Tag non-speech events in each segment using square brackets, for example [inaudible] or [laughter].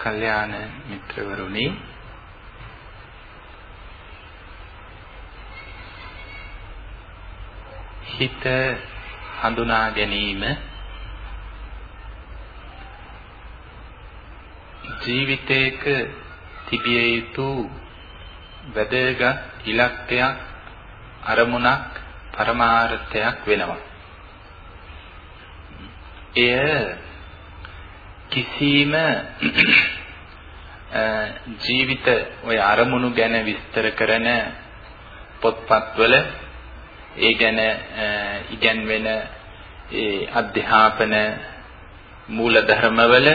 කල්යාණ මිත්‍රවරුනි හිත හඳුනා ගැනීම ජීවිතයක තිබිය යුතු වැදගත් ඉලක්කයක් අරමුණක් පරමාර්ථයක් වෙනවා. එය කිසිම ජීවිත ඔය අරමුණු ගැන විස්තර කරන පොත්පත්වල ඒ ගැන ඉගැන්වෙන ඒ අධ්‍යාපන මූලධර්මවල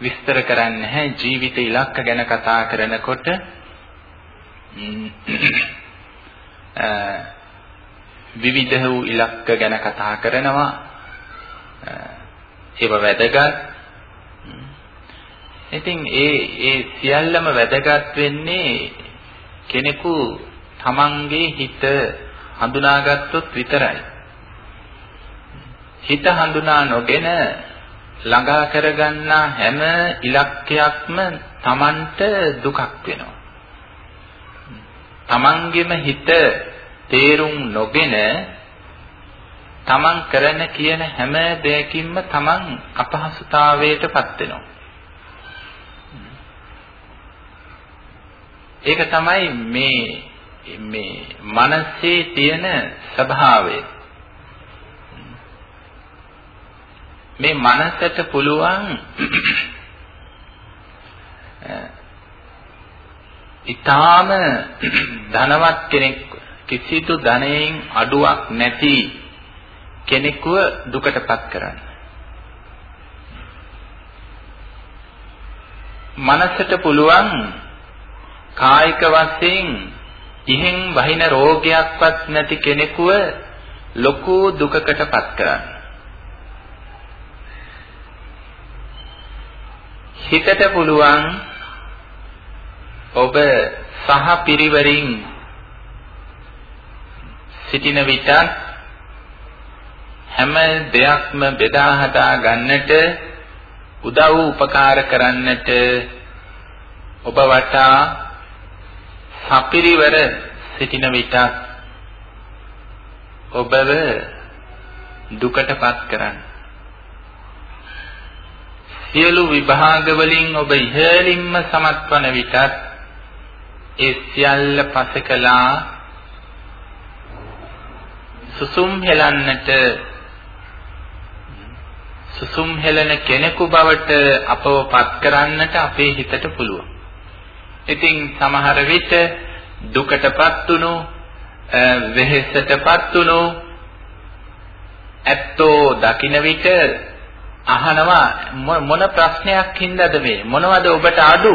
විස්තර කරන්නේ නැහැ. ජීවිත ඉලක්ක ගැන කතා කරනකොට විවිධ වූ ඉලක්ක ගැන කතා කරනවා. ඒව වැදගත් ඉතින් ඒ ඒ සියල්ලම වැදගත් වෙන්නේ කෙනෙකු තමන්ගේ හිත හඳුනාගත්තොත් විතරයි හිත හඳුනා නොගෙන ළඟා කරගන්නා හැම ඉලක්කයක්ම Tamanට දුකක් වෙනවා. Tamanගෙම හිත තේරුම් නොගෙන Taman කරන කියන හැම දෙයකින්ම Taman අපහසුතාවයටපත් වෙනවා. ඒක තමයි මේ මේ මනසේ තියෙන ස්වභාවය. මේ මනසට පුළුවන් [clears throat] ඊටාම [clears throat] ධනවත් කෙනෙක් කිසිදු ධනයෙන් අඩුවක් නැති කෙනෙකුව දුකටපත් කරන්න. මනසට පුළුවන් කායික වශයෙන් ඉහෙන් වහින රෝගයක්වත් නැති කෙනෙකුව ලොකු දුකකටපත් කරන්න. හිතට පුළුවන් ඔබ සහ පිරිවරින් සිටින විට හැම දෙයක්ම බෙදා හදා ගන්නට උදව් උපකාර කරන්නට ඔබ වටා සපිරිවර සිටින විට ඔබව දුකටපත් කරන්න. සියලු විභාග වලින් ඔබ ඉහළින්ම සමත්වන විටත් ඒ සියල්ල පසකලා සුසුම් හෙලන්නට සුසුම් හෙලන කෙනෙකු බවට අපව පත් කරන්නට අපේ හිතට පුළුවන්. ඉතින් සමහර විට දුකටපත් උණු වෙහෙසටපත් උණු ඇත්තෝ දකින විට අහනවා මොන ප්‍රශ්නයක් හින්දාද මේ? මොනවද ඔබට අඩු?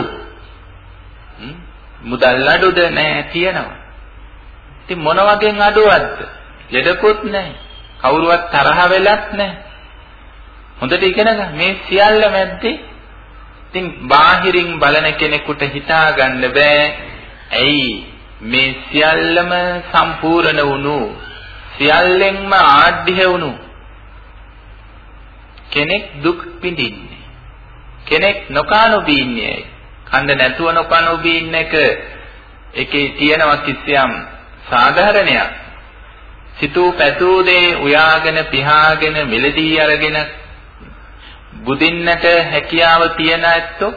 මුදල් අඩුද? නැහැ තියෙනවා ඉතින් මොන වගේ අඩුවක්ද? ලෙඩකුත් නැහැ කවුරුවත් තරහ වෙලත් නැහැ හොඳට ඉගෙන ගන්න මේ සියල්ල මැද්දේ ඉතින් බාහිරින් බලන කෙනෙකුට හිතා ගන්න බෑ ඇයි මේ සියල්ලම සම්පූර්ණ වුණු සියල්ලෙන්ම ආඩ්‍ය වුණු කෙනෙක් දුක් විඳින්නේ. කෙනෙක් නොකානොබී ඉන්නේ. කන්ද නැතුව නොකානොබී ඉන්න එක ඒකේ තියෙනවා කිසියම් සාධාරණයක්. සිතූ පැතූ දේ උයාගෙන පිහාගෙන මෙලදී අරගෙන බුදින්නට හැකියාව තියන ඇත්තෝ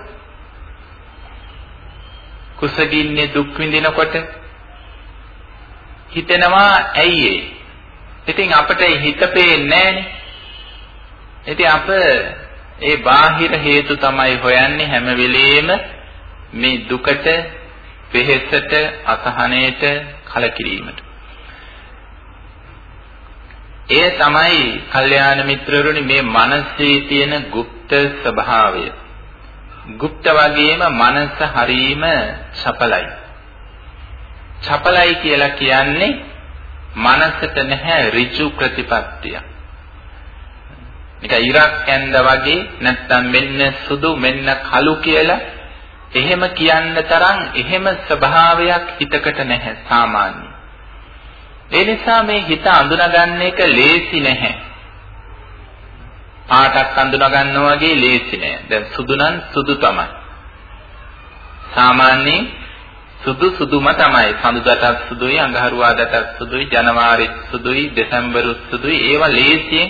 කුසගින්නේ දුක් විඳිනකොට හිතෙනවා ඇයි ඒ? ඉතින් අපිට හිත පේන්නේ නැහනේ. ඉතින් අප ඒ බාහිර හේතු තමයි හොයන්නේ හැම වෙලෙම මේ දුකට, වෙහෙසට, අසහනයට, කලකිරීමට. ඒ තමයි කල්යාණ මිත්‍රරුනි මේ මනසේ තියෙන গুপ্ত ස්වභාවය. গুপ্ত වගේම මනස හරීම චපලයි. චපලයි කියලා කියන්නේ මනසට නැහැ ඍජු ප්‍රතිපත්තියක්. නිකන් ඉරක් ඇඳ වගේ නැත්තම් මෙන්න සුදු මෙන්න කළු කියලා එහෙම කියන්න තරම් එහෙම ස්වභාවයක් හිතකට නැහැ සාමාන්‍ය. ඒ නිසා මේ හිත අඳුනගන්න එක ලේසි නැහැ. පාටක් අඳුනා ගන්නවා වගේ ලේසි නෑ. දැන් සුදු නම් සුදු තමයි. සාමාන්‍යයෙන් සුදු සුදුම තමයි. සඳුදාටත් සුදුයි, අඟහරුවාදාටත් සුදුයි, ජනවාරිත් සුදුයි, දෙසැම්බරුත් සුදුයි. ඒවා ලේසියෙන්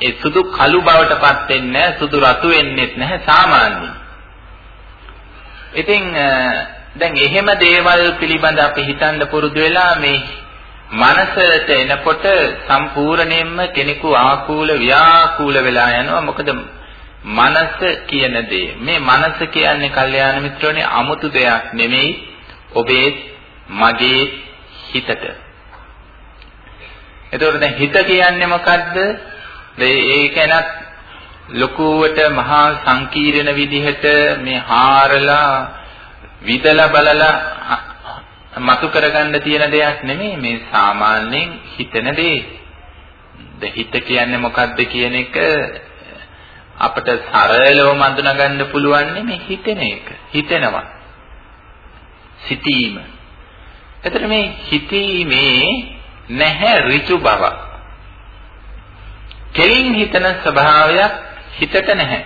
ඒ සුදු කළු බවටපත් වෙන්නේ සුදු රතු වෙන්නේත් නැහැ සාමාන්‍යයෙන්. ඉතින් දැන් එහෙම දේවල් පිළිබඳ අපි හිතන්න පුරුදු වෙලා මේ මනසට එනකොට සම්පූර්ණයෙන්ම කෙනෙකු ආකූල ව්‍යාකූල වෙලා යනවා. මොකද මනස කියන දේ. මේ මනස කියන්නේ කල්යාණ මිත්‍රෝනේ 아무තු දෙයක් නෙමෙයි ඔබේ මගේ හිතට. එතකොට දැන් හිත කියන්නේ මොකද්ද? ඒකනත් ලොකුවට මහා සංකීර්ණ විදිහට මේ හාරලා විදලා බලලා මතු කරගන්න තියෙන දෙයක් නෙමෙයි මේ සාමාන්‍යයෙන් හිතන දේ. ද හිත කියන්නේ මොකද්ද කියන එක අපිට සරලවම අඳුනගන්න පුළුවන් මේ හිතෙන එක. හිතෙනවා. සිතීම. එතකොට මේ හිතීමේ නැහැ ඍචු බව. කෙලින් හිතන ස්වභාවයක් හිතට නැහැ.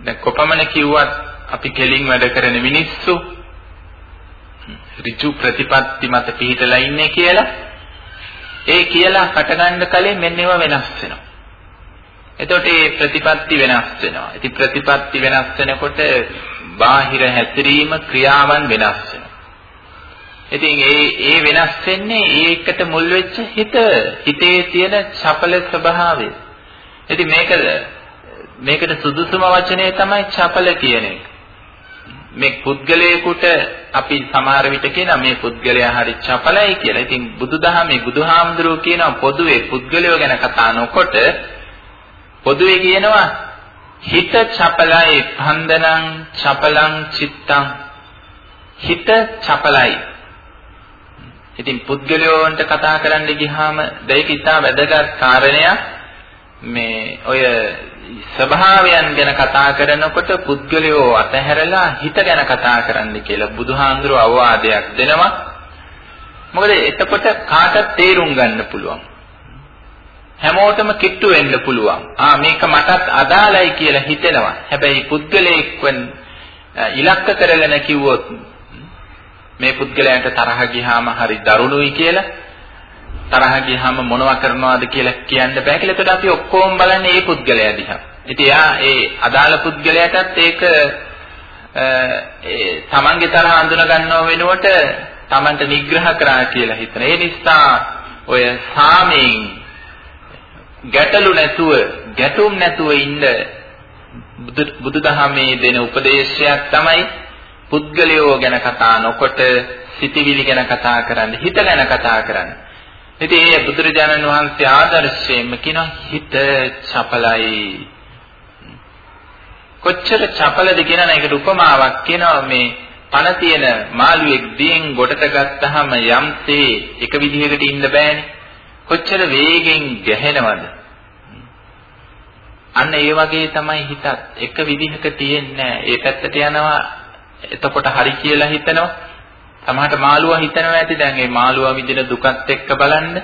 දැන් කොපමණ කිව්වත් අපි කෙලින් වැඩ කරන මිනිස්සු ඍජු ප්‍රතිපත්ති මත පිහිටලා ඉන්නේ කියලා ඒ කියලා හටගන්න කලින් මෙන්න ඒවා වෙනස් වෙනවා. එතකොට මේ ප්‍රතිපත්ති වෙනස් වෙනවා. ඉතින් ප්‍රතිපත්ති වෙනස් වෙනකොට බාහිර හැසිරීම ක්‍රියාවන් වෙනස් වෙනවා. ඉතින් ඒ ඒ වෙනස් වෙන්නේ ඒකට මුල් වෙච්ච හිත හිතේ තියෙන චපල ස්වභාවය. ඉතින් මේක මේකට සුදුසුම වචනේ තමයි චපල කියන එක. මේ පුද්ගලයෙකුට අපි සමහර විට කියනවා මේ පුද්ගලයා හරි චපලයි කියලා. ඉතින් බුදුදහමේ බුදුහාමුදුරුවෝ කියනවා පොදුවේ පුද්ගලයෝ ගැන කතා නොකොට පොදුවේ කියනවා හිත චපලයි පන්දනං චපලං චිත්තං හිත චපලයි. ඉතින් පුද්ගලයෝන්ට කතා කරන්න ගියාම දෙයක ඉතා වැදගත් කාරණයක් මේ ඔය ස්වභාවයන් ගැන කතා කරනකොට පුද්ගලයෝ අතහැරලා හිත ගැන කතා කරන්න කියලා බුදුහාඳුර අවවාදයක් දෙනවා. මොකද එතකොට කාටත් තේරුම් ගන්න පුළුවන්. හැමෝටම කිට්ටු වෙන්න පුළුවන්. ආ මේක මටත් අදාළයි කියලා හිතෙනවා. හැබැයි පුද්ගලයෙක් ඉලක්ක කරගෙන කිව්වොත් මේ පුද්ගලයාට තරහ ගියාම හරි දරුණුයි කියලා තරහ ගියාම මොනවා කරනවද කියලා කියන්න බෑ කියලා. එතකොට අපි ඔක්කොම බලන්නේ මේ පුද්ගලයා දිහා. ඉතින් එයා ඒ අදාළ පුද්ගලයාටත් ඒක ඒ තමන්ගේ තරහ අඳුන ගන්නව වෙනුවට තමන්ට නිග්‍රහ කරා කියලා හිතන. ඒ නිසා ඔය සාමයෙන් ගැටලු නැතුව ගැටුම් නැතුව ඉන්න බුදුදහමේ දෙන උපදේශයක් තමයි පුද්ගලයෝ ගැන කතා නොකොට සිතවිලි ගැන කතා කරන්න හිත ගැන කතා කරන්න ඉතින් ඒ බුදුරජාණන් වහන්සේ ආදර්ශයෙන්ම කියනවා හිත චපලයි. කොච්චර චපලද කියන එකට උපමාවක් කියනවා මේ පණ තියෙන මාළුවෙක් දියෙන් ගොඩට ගත්තාම යම්සේ එක විදිහකට ඉන්න බෑනේ. කොච්චර වේගෙන් ගැහෙනවද? අන්න ඒ වගේ තමයි හිතත් එක විදිහක තියෙන්නේ ඒ පැත්තට යනවා එතකොට හරි කියලා හිතනවා සමහරට මාළුවා හිතනවා ඇති දැන් මේ මාළුවා විඳින දුකත් එක්ක බලන්න.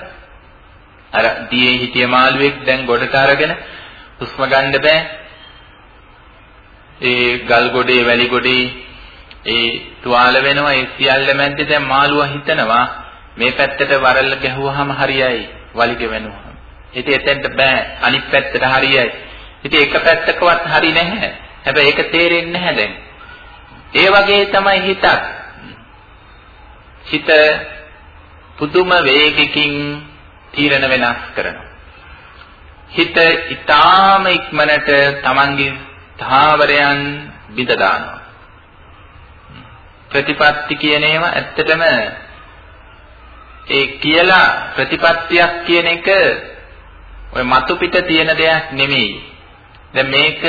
අර දියේ හිටිය මාළුවෙක් දැන් ගොඩට අරගෙන හුස්ම ගන්න බෑ. ඒ ගල් ගොඩේ වැලි ගොඩේ ඒ තුවාල වෙනවා ඒ සියල්ල මැද්දේ දැන් මාළුවා හිතනවා මේ පැත්තට වරල්ල ගැහුවාම හරියයි වලිග වෙනවා. ඉතින් එතෙන්ට බෑ අනිත් පැත්තට හරියයි. ඉතින් එක පැත්තකවත් හරි නැහැ. හැබැයි ඒක තේරෙන්නේ නැහැ දැන්. ඒ වගේ තමයි හිතත්. හිත පුදුම වේගකින් තීරණ වෙනස් කරනවා. හිත ඊටාම ඉක්මනට Tamange ධාවරයන් බිඳ දානවා. ප්‍රතිපත්ති කියන ඒවා ඇත්තටම ඒ කියලා ප්‍රතිපත්තියක් කියන එක ඔය මතු පිට තියෙන දෙයක් නෙමෙයි. දැන් මේක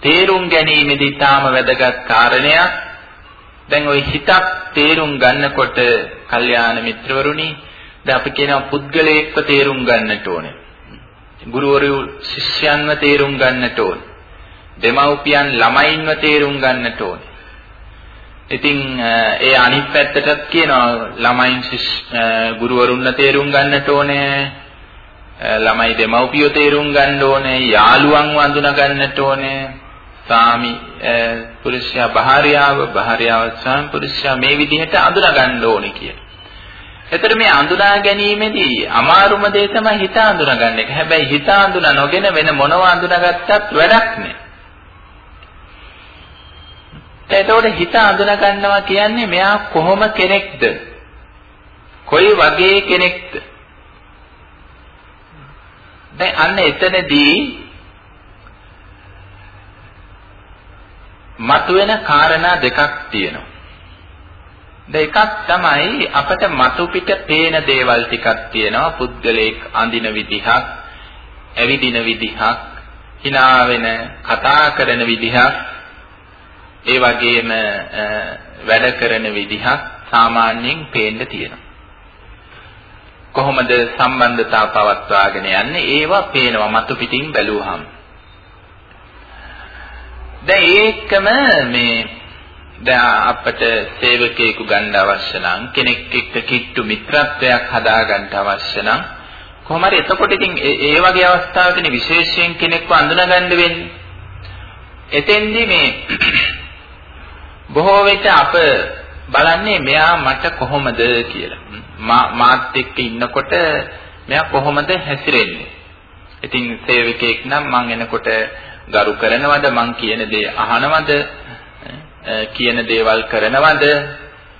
තේරුම් ගැනීමේදී තාම වැදගත් කාරණයක්. දැන් ওই හිතක් තේරුම් ගන්නකොට කල්යාණ මිත්‍රවරුනි දැන් අපි කියනවා පුද්ගලයෙක්ව තේරුම් ගන්නට ඕනේ. ගුරුවරු ශිෂ්‍යයන්ව තේරුම් ගන්නට ඕනේ. දෙමව්පියන් ළමයින්ව තේරුම් ගන්නට ඕනේ. ඉතින් ඒ අනිත් පැත්තටත් කියනවා ළමයින් ගුරුවරුන්ව තේරුම් ගන්නට ඕනේ. ළමයි දෙමව්පියෝ තේරුම් ගන්න ඕනේ, යාළුවන් වඳුනා ගන්නට ඕනේ. ස්වාමි පුරුෂයා භාර්යාව, භාර්යාව ස්වාමි පුරුෂයා මේ විදිහට අඳුනා ගන්න ඕනේ කියලා. එතකොට මේ අඳුනා ගැනීමේදී අමාරුම දේ තමයි හිත අඳුනා ගන්න එක. හැබැයි හිත අඳුනා නොගෙන වෙන මොනවා අඳුනාගත්තත් වැඩක් නෑ. එතකොට හිත අඳුනා ගන්නවා කියන්නේ මෙයා කොහොම කෙනෙක්ද? කොයි වගේ කෙනෙක්ද? දැන් අන්න එතනදී මතුවෙන කාරණා දෙකක් තියෙනවා. දෙකක් තමයි අපට මතු පිට පේන දේවල් ටිකක් තියෙනවා. පුද්ගලයෙක් අඳින විදිහක්, ඇවිදින විදිහක්, hina වෙන කතා කරන විදිහක්, ඒ වගේම වැඩ කරන විදිහක් සාමාන්‍යයෙන් පේන්න තියෙනවා. කොහොමද සම්බන්ධතාව පවත්වාගෙන යන්නේ ඒවා පේනවා මතු පිටින් බැලුවහම දැන් ඒකම මේ දැන් අපට සේවකයෙකු ගන්න අවශ්‍ය නම් කෙනෙක් එක්ක කිට්ටු මිත්‍රත්වයක් හදාගන්න අවශ්‍ය නම් කොහොම හරි එතකොට ඉතින් ඒ වගේ අවස්ථාවකනේ විශේෂයෙන් කෙනෙක්ව අඳුනගන්න වෙන්නේ එතෙන්දී මේ [coughs] බොහෝ විට අප බලන්නේ මෙයා මට කොහොමද කියලා මාත් එක්ක ඉන්නකොට මෙයා කොහොමද හැසිරෙන්නේ? ඉතින් සේවකයෙක් නම් මං එනකොට ගරු කරනවද? මං කියන දේ අහනවද? කියන දේවල් කරනවද?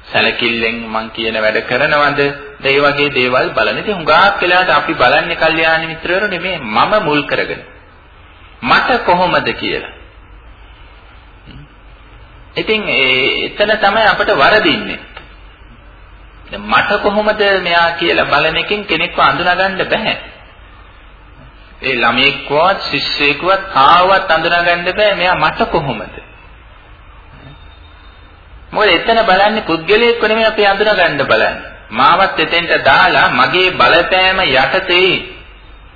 සැලකිල්ලෙන් මං කියන වැඩ කරනවද? ඒ වගේ දේවල් බලන. ඉතින් හුඟක් වෙලාවට අපි බලන්නේ කල්යාණ මිත්‍රවරු නෙමෙයි මම මුල් කරගෙන. මට කොහොමද කියලා. ඉතින් එතන තමයි අපිට වරදින්නේ. මට කොහොමද මෙයා කියලා බලන එකෙන් කෙනෙක්ව අඳුනගන්න බෑ. ඒ ළමයෙක්වත් ශිෂ්‍යයෙක්වත් කාවවත් අඳුනගන්න බෑ මෙයා මට කොහොමද? මොකද එතන බලන්නේ පුද්ගලයෙක්ව නෙමෙයි අපි අඳුනගන්න බලන්නේ. මාවත් එතෙන්ට දාලා මගේ බලපෑම යටතේ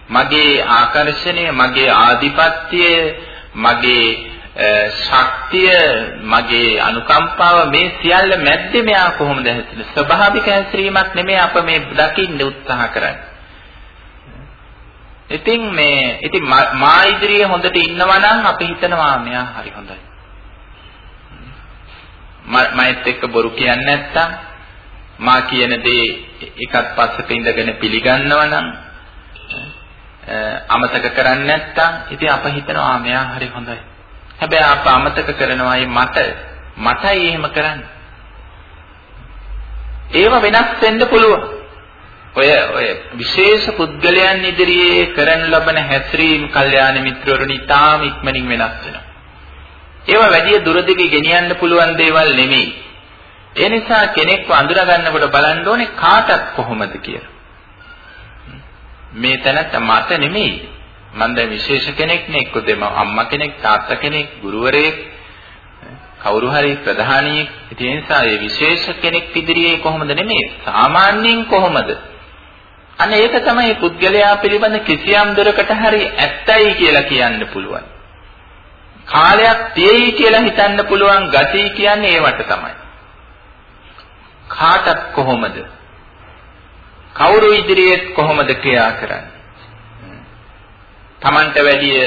මගේ ආකර්ෂණය, මගේ ආධිපත්‍යය, මගේ ශක්තිය මගේ අනුකම්පාව මේ සියල්ල මැද්දේ මෙයා කොහොමද හැසිරෙන්නේ ස්වභාවික හැසිරීමක් නෙමෙයි අප මේ දකින්න උත්සාහ කරන්නේ ඉතින් මේ ඉතින් මා ඉදිරියේ හොඳට ඉන්නවා නම් අපි හිතනවා මෙයා හරි හොඳයි මයිත් එක්ක බොරු කියන්නේ නැත්තම් මා කියන දේ එකත් පස්සක ඉඳගෙන පිළිගන්නවා නම් අමතක කරන්නේ නැත්තම් ඉතින් අප හිතනවා මෙයා හරි හොඳයි හැබැයි අප අමතක කරනවායි මට මටයි එහෙම කරන්නේ. ඒව වෙනස් වෙන්න පුළුවන්. ඔය ඔය විශේෂ පුද්ගලයන් ඉදිරියේ කරන ලබන හැසිරීම් කල්යාණ මිත්‍රවරුනි තාම ඉක්මනින් වෙනස් වෙනවා. ඒව වැඩි දුරදිග ගෙනියන්න පුළුවන් දේවල් නෙමෙයි. ඒ නිසා කෙනෙක්ව අඳුර ගන්නකොට බලන්න ඕනේ කාටත් කොහොමද කියලා. මේ තැනත් මට නෙමෙයි මම දැන් විශේෂ කෙනෙක් නේ එක්ක දෙම අම්මා කෙනෙක් තාත්තා කෙනෙක් ගුරුවරයෙක් කවුරු හරි ප්‍රධානියෙක් ඒ නිසා මේ විශේෂ කෙනෙක් ඉදිරියේ කොහොමද නෙමෙයි සාමාන්‍යයෙන් කොහොමද අන්න ඒක තමයි පුද්ගලයා පිළිබඳ කිසියම් දුරකට හරි ඇත්තයි කියලා කියන්න පුළුවන්. කාලයක් තියෙයි කියලා හිතන්න පුළුවන් ගතිය කියන්නේ ඒවට තමයි. කාටත් කොහොමද? කවුරු ඉදිරියේත් කොහොමද ක්‍රියා කරන්නේ? Tamanට වැඩිය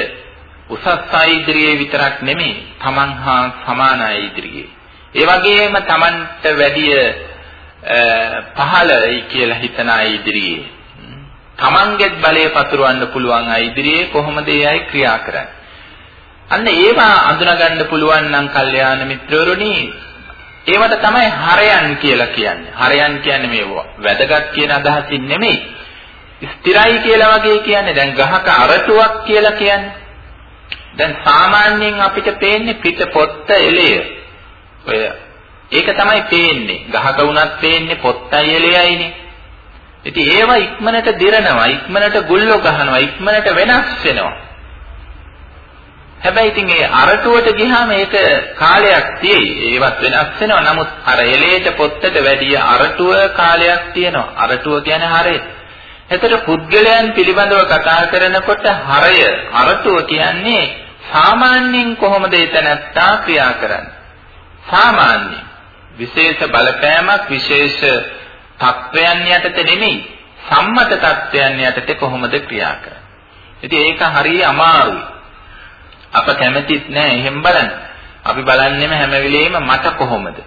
උසස් අය ඉදිරියේ විතරක් නෙමෙයි Taman හා සමාන අය ඉදිරියේ. ඒ වගේම Tamanට වැඩිය පහළයි කියලා හිතන අය ඉදිරියේ. තමන්ගේත් බලය පතුරවන්න පුළුවන් අය ඉදිරියේ කොහොමද ඒ අය ක්‍රියා කරන්නේ. අන්න ඒවා අඳුනගන්න පුළුවන් නම් කල්යාණ මිත්‍රවරුනි ඒවට තමයි හරයන් කියලා කියන්නේ. හරයන් කියන්නේ මේ වැදගත් කියන අදහසින් නෙමෙයි. ස්ථිරයි කියලා වගේ කියන්නේ දැන් ගහක අරටුවක් කියලා කියන්නේ. දැන් සාමාන්‍යයෙන් අපිට පේන්නේ පිට පොත්ත එළය. ඔය ඒක තමයි පේන්නේ. ගහක වුණත් පේන්නේ පොත්තයි එළයයිනේ. ඉතින් ඒවා ඉක්මනට දිරනවා, ඉක්මනට ගුල්ලෝ ගහනවා, ඉක්මනට වෙනස් වෙනවා. හැබැයි ඉතින් ඒ අරටුවට ගියාම ඒක කාලයක් තියෙයි. ඒවත් වෙනස් වෙනවා. නමුත් අර එළේට පොත්තට වැඩිය අරටුව කාලයක් තියෙනවා. අරටුව කියන්නේ හරේ. එතකොට පුද්ගලයන් පිළිබඳව කතා කරනකොට හරය අරතුව කියන්නේ සාමාන්‍යයෙන් කොහොමද එතනත්තා ක්‍රියා කරන්නේ සාමාන්‍ය විශේෂ බලපෑමක් විශේෂ තත්වයන් යටතේ නෙමෙයි සම්මත තත්වයන් යටතේ කොහොමද ක්‍රියා කරන්නේ. ඉතින් ඒක හරිය අමාරුයි. අප කැමතිත් නෑ එහෙම බලන්න. අපි බලන්නෙම හැම වෙලෙම මට කොහොමද?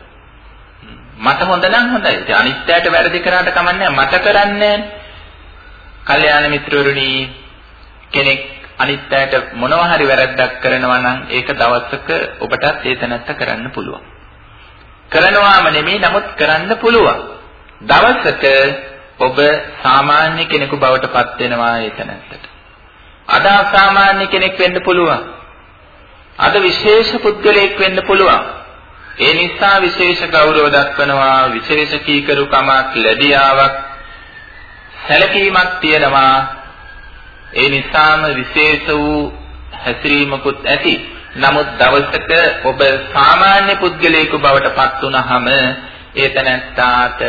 මට හොඳ නම් හොඳයි. ඉතින් අනිත්‍යයට වැරදි කරාට කමන්නේ මට කරන්නේ කල්යාණ මිත්‍රවරුනි කෙනෙක් අනිත්‍යයට මොනවා හරි වැරද්දක් කරනවා නම් ඒක දවසක ඔබටත් ඒ තැනත්ත කරන්න පුළුවන්. කරනවාම නෙමෙයි නමුත් කරන්න පුළුවන්. දවසක ඔබ සාමාන්‍ය කෙනෙකු බවට පත් වෙනවා ඒ තැනත්තට. අද අසාමාන්‍ය කෙනෙක් වෙන්න පුළුවන්. අද විශේෂ පුද්ගලයෙක් වෙන්න පුළුවන්. ඒ නිසා විශේෂ ගෞරව දක්වනවා විශේෂ කීකරුකමක් ලැබියාවක් සැලකීමක් තියෙනවා ඒ නිසාම විශේෂ වූ හැසිරීමකුත් ඇති නමුත් දවසක ඔබ සාමාන්‍ය පුද්ගලයෙකු බවට පත් වුනහම ඒ තැනැත්තාට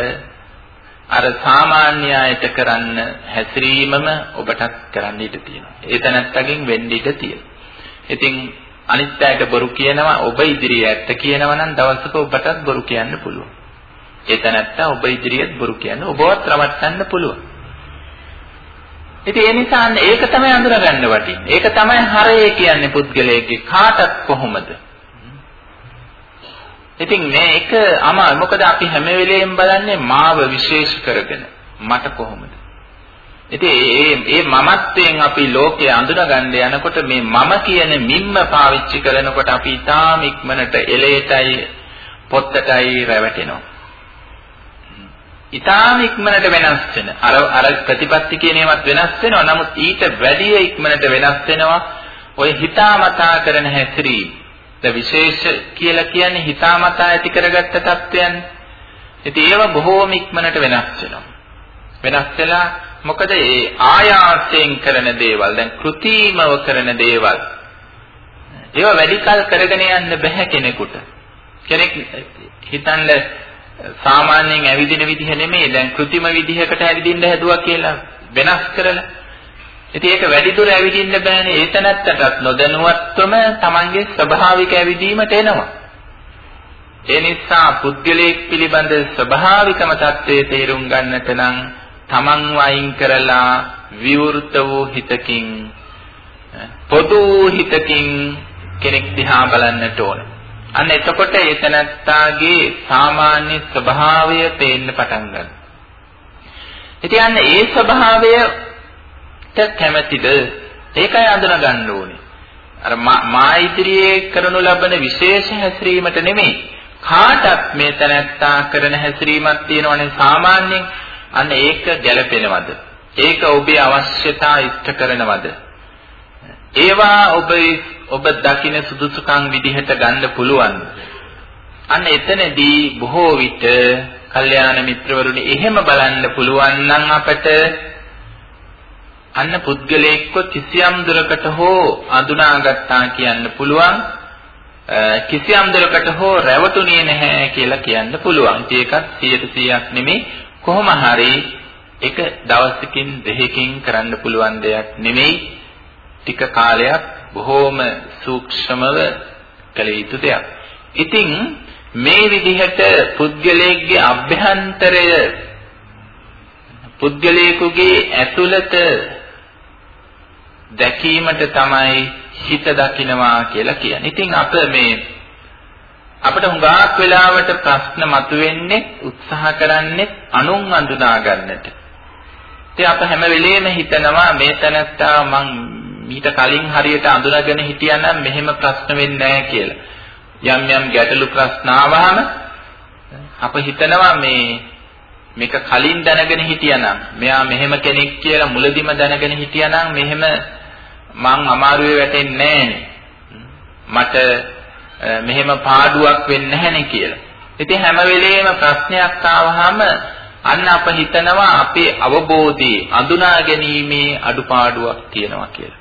අර සාමාන්‍ය අයට කරන්න හැසිරීමම ඔබටත් කරන්න ඉඩ තියෙනවා. ඒ තැනැත්තගෙන් වෙන්න ඉඩ තියෙනවා. ඉතින් අනිත් අයට බොරු කියනවා ඔබ ඉදිරියේ ඇත්ත කියනවා නම් දවසක ඔබටත් බොරු කියන්න පුළුවන්. ඒ තැනැත්තා ඔබ ඉදිරියේත් බොරු කියන්න ඔබවත් රවට්ටන්න පුළුවන්. ඉතින් ඒ නිසා ඒක තමයි අඳුරගන්න වටින්නේ. ඒක තමයි හරය කියන්නේ පුද්ගලයෙක්ගේ කාටත් කොහොමද? ඉතින් මේක අමාරු. මොකද අපි හැම වෙලෙම බලන්නේ මාව විශේෂ කරගෙන මට කොහොමද? ඉතින් මේ මේ මමත්වයෙන් අපි ලෝකයේ අඳුනගන්න යනකොට මේ මම කියන මිම්ම පාවිච්චි කරනකොට අපි ඊටාම ඉක්මනට එලේටයි පොත්තටයි රැවටෙනවා. ඊටාම ඉක්මනට වෙනස් වෙන. අර අර ප්‍රතිපත්ති කියන ඒවාත් වෙනස් වෙනවා. නමුත් ඊට වැඩිය ඉක්මනට වෙනස් වෙනවා. ඔය හිතාමතා කරන හැසිරීම. ද විශේෂ කියලා කියන්නේ හිතාමතා ඇති කරගත්ත தත්වයන්. ඉතින් ඒව බොහෝම ඉක්මනට වෙනස් වෙනවා. වෙනස් වෙලා මොකද ඒ ආයාසයෙන් කරන දේවල් දැන් કૃතිමව කරන දේවල් ඒවා වැඩි කල කරගෙන යන්න බෑ කෙනෙකුට. කෙනෙක් හිතන්න සාමාන්‍යයෙන් ඇවිදින විදිහ නෙමෙයි දැන් કૃතිම විදිහකට ඇවිදින්න හැදුවා කියලා වෙනස් කරලා ඉතින් ඒක වැඩි දුර ඇවිදින්න බෑනේ ඒ තැනත්තටත් නොදැනුවත්වම Tamange ස්වභාවික ඇවිදීමට එනවා. ඒ නිසා පුද්ගලයෙක් පිළිබඳ ස්වභාවිකම தත්ත්වයේ තේරුම් ගන්නට නම් Taman වයින් කරලා විවෘත වූ හිතකින් පොදු හිතකින් කෙනෙක් දිහා බලන්නට ඕන. අන්න එතකොට ඒ තැනත්තාගේ සාමාන්‍ය ස්වභාවය පේන්න පටන් ගන්නවා. ඉතින් අන්න ඒ ස්වභාවය කැමැතිද? ඒකයි අඳුන ගන්න ඕනේ. අර මා ඉදිරියේ කරනු ලබන විශේෂ හැසිරීමට නෙමෙයි. කාටත් මේ තැනැත්තා කරන හැසිරීමක් තියෙනවනේ සාමාන්‍යයෙන්. අන්න ඒක ගැළපෙනවද? ඒක ඔබේ අවශ්‍යතා ඉෂ්ට කරනවද? ඒවා ඔබ ඔබ දකින සුදුසුකම් විදිහට ගන්න පුළුවන්. අන්න එතනදී බොහෝ විට කල්යාණ මිත්‍රවරුනි එහෙම බලන්න පුළුවන් නම් අපට අන්න පුද්ගලයෙක්ව කිසියම් දුරකට හෝ අඳුනාගත්තා කියන්න පුළුවන් කිසියම් දුරකට හෝ රැවටුනේ නැහැ කියලා කියන්න පුළුවන්. ඒකත් 100%ක් නෙමෙයි කොහොම හරි එක දවසකින් දෙකකින් කරන්න පුළුවන් දෙයක් නෙමෙයි. ටික කාලයක් බොහෝම සූක්ෂමව කළ යුතු දෙයක්. ඉතින් මේ විදිහට පුද්ගලයෙක්ගේ අභ්‍යන්තරය පුද්ගලයෙකුගේ ඇතුළත දැකීමට තමයි හිත දකින්නවා කියලා කියන්නේ. ඉතින් අප මේ අපිට හුඟක් වෙලාවට ප්‍රශ්න මතුවෙන්නේ උත්සාහ කරන්නේ අනුන් අඳුනා ගන්නට. ඉතින් අප හැම වෙලෙම හිතනවා මේ තැනත්තා මං මීට කලින් හරියට අඳුනගෙන හිටියනම් මෙහෙම ප්‍රශ්න වෙන්නේ නැහැ කියලා. යම් යම් ගැටලු ප්‍රශ්න ආවහම අප හිතනවා මේ මේක කලින් දැනගෙන හිටියනම් මෙයා මෙහෙම කෙනෙක් කියලා මුලදිම දැනගෙන හිටියනම් මෙහෙම මං අමාරුවේ වැටෙන්නේ මට මෙහෙම පාඩුවක් වෙන්නේ නැහනේ කියලා. ඉතින් හැම වෙලෙම ප්‍රශ්නයක් ආවහම අන්න අප හිතනවා අපේ අවබෝධයේ අඳුනා ගැනීමේ අඩුපාඩුවක් තියෙනවා කියලා.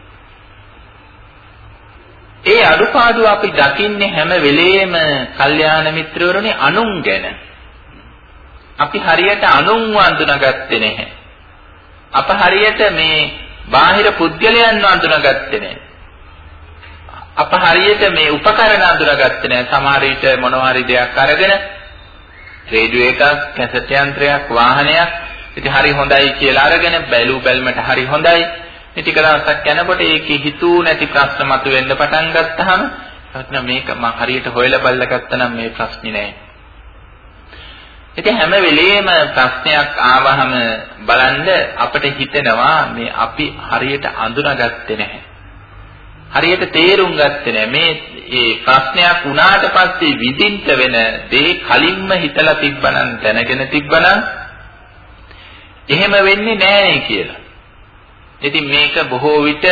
ඒ අඩුපාඩුව අපි දකින්නේ හැම වෙලෙම කල්යාණ මිත්‍රවරුනි අනුන් ගැන. අපි හරියට අනුන්ව අඳුනාගත්තේ නැහැ. අප හරියට මේ බාහිර පුද්ගලයන්ව අඳුනාගත්තේ නැහැ. අප හරියට මේ උපකරණ අඳුනාගත්තේ නැහැ. සමහර විට මොනවා හරි දෙයක් අරගෙන රේඩියෝ එකක්, කැසට් යන්ත්‍රයක්, වාහනයක් ඉතින් හරි හොඳයි කියලා අරගෙන බැලු බැලමට හරි හොඳයි. ඉතින් ටික දවසක් යනකොට ඒකේ හිතූ නැති ප්‍රශ්න මතුවෙන්න පටන් ගත්තාම හිතන මේක මම හරියට හොයලා බලලා ගත්තනම් මේ ප්‍රශ්නේ නෑ. ඉතින් හැම වෙලෙම ප්‍රශ්නයක් ආවහම බලන්න අපිට හිතෙනවා මේ අපි හරියට අඳුනාගත්තේ නැහැ. හරියට තේරුම් ගත්තේ නැහැ. මේ ඒ ප්‍රශ්නයක් වුණාට පස්සේ විඳින්න වෙන දේ කලින්ම හිතලා තිබ්බනම් දැනගෙන තිබ්බනම් එහෙම වෙන්නේ නැහැ කියලා. ඉතින් මේක බොහෝ විට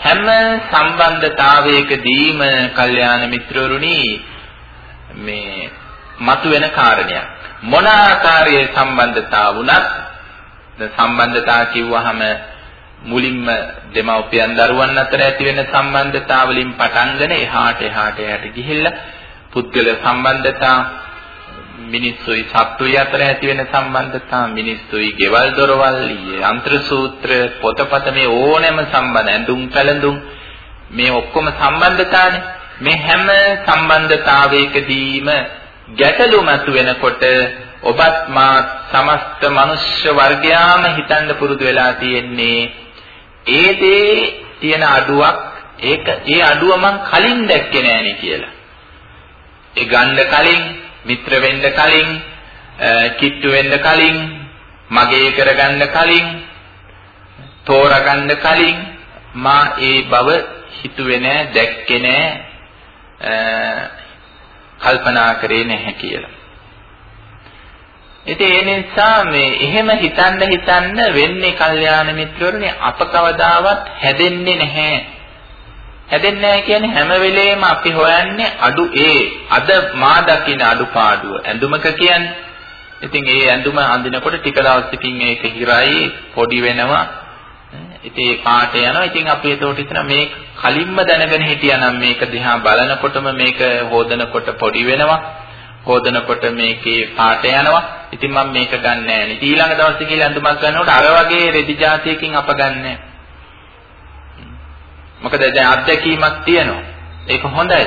හැම සම්බන්ධතාවයකදීම කල්යාණ මිත්‍රවරුනි මේ මතුවෙන කාරණයක්. මොන ආකාරයේ සම්බන්ධතාව වුණත් සම්බන්ධතාව කිව්වහම මුලින්ම දෙමව්පියන් දරුවන් අතර ඇති වෙන සම්බන්ධතාව වලින් පටන්ගෙන එහාට එහාට එහාට ගිහිල්ලා පුද්ගල සම්බන්ධතා මිනිස්සුයි සත්තුයි අතර ඇති වෙන සම්බන්ධතා මිනිස්සුයි ගෙවල් දොරවල් යන්ත්‍ර සූත්‍ර පොතපත මේ ඕනෑම සම්බන්ධ ඇඳුම් පැළඳුම් මේ ඔක්කොම සම්බන්ධතානේ. මේ හැම සම්බන්ධතාවයකදීම ගැටලු මතු වෙනකොට ඔබත් මා සමස්ත මනුෂ්‍ය වර්ගයාම හිතන්න පුරුදු වෙලා තියෙන්නේ ඒ දේ තියෙන අඩුවක් ඒක ඒ අඩුව මං කලින් දැක්කේ නෑනේ කියලා. ඒ ගන්න කලින්, මිත්‍ර වෙන්න කලින්, කිට්ටු වෙන්න කලින්, මගේ කරගන්න කලින්, තෝරගන්න කලින් මා ඒ බව හිතුවේ නෑ, දැක්කේ නෑ, කල්පනා කරේ නැහැ කියලා. ඉතින් ඒ නිසා මේ එහෙම හිතන්න හිතන්න වෙන්නේ කල්යාණ මිත්‍රවරුනි අප කවදාවත් හැදෙන්නේ නැහැ. හැදෙන්නේ නැහැ කියන්නේ හැම වෙලේම අපි හොයන්නේ අඩු ඒ අද මා දකින අඩුපාඩුව ඇඳුමක කියන්නේ. ඉතින් ඒ ඇඳුම අඳිනකොට ටික දවසකින් ඒක හිරයි පොඩි වෙනවා. ඉතින් ඒ පාට යනවා. ඉතින් අපි ඒතකොට හිතන මේ කලින්ම දැනගෙන හිටියානම් මේක දිහා බලනකොටම මේක හොදනකොට පොඩි වෙනවා. හොදනකොට මේකේ පාට යනවා. ඉතින් මම මේක ගන්න නැහැ නේ. ඊළඟ දවසේ කියලා ඇඳුමක් ගන්නකොට අර වගේ රෙදි જાතියකින් අප ගන්නෑ. මොකද දැන් අත්දැකීමක් තියෙනවා. ඒක හොඳයි.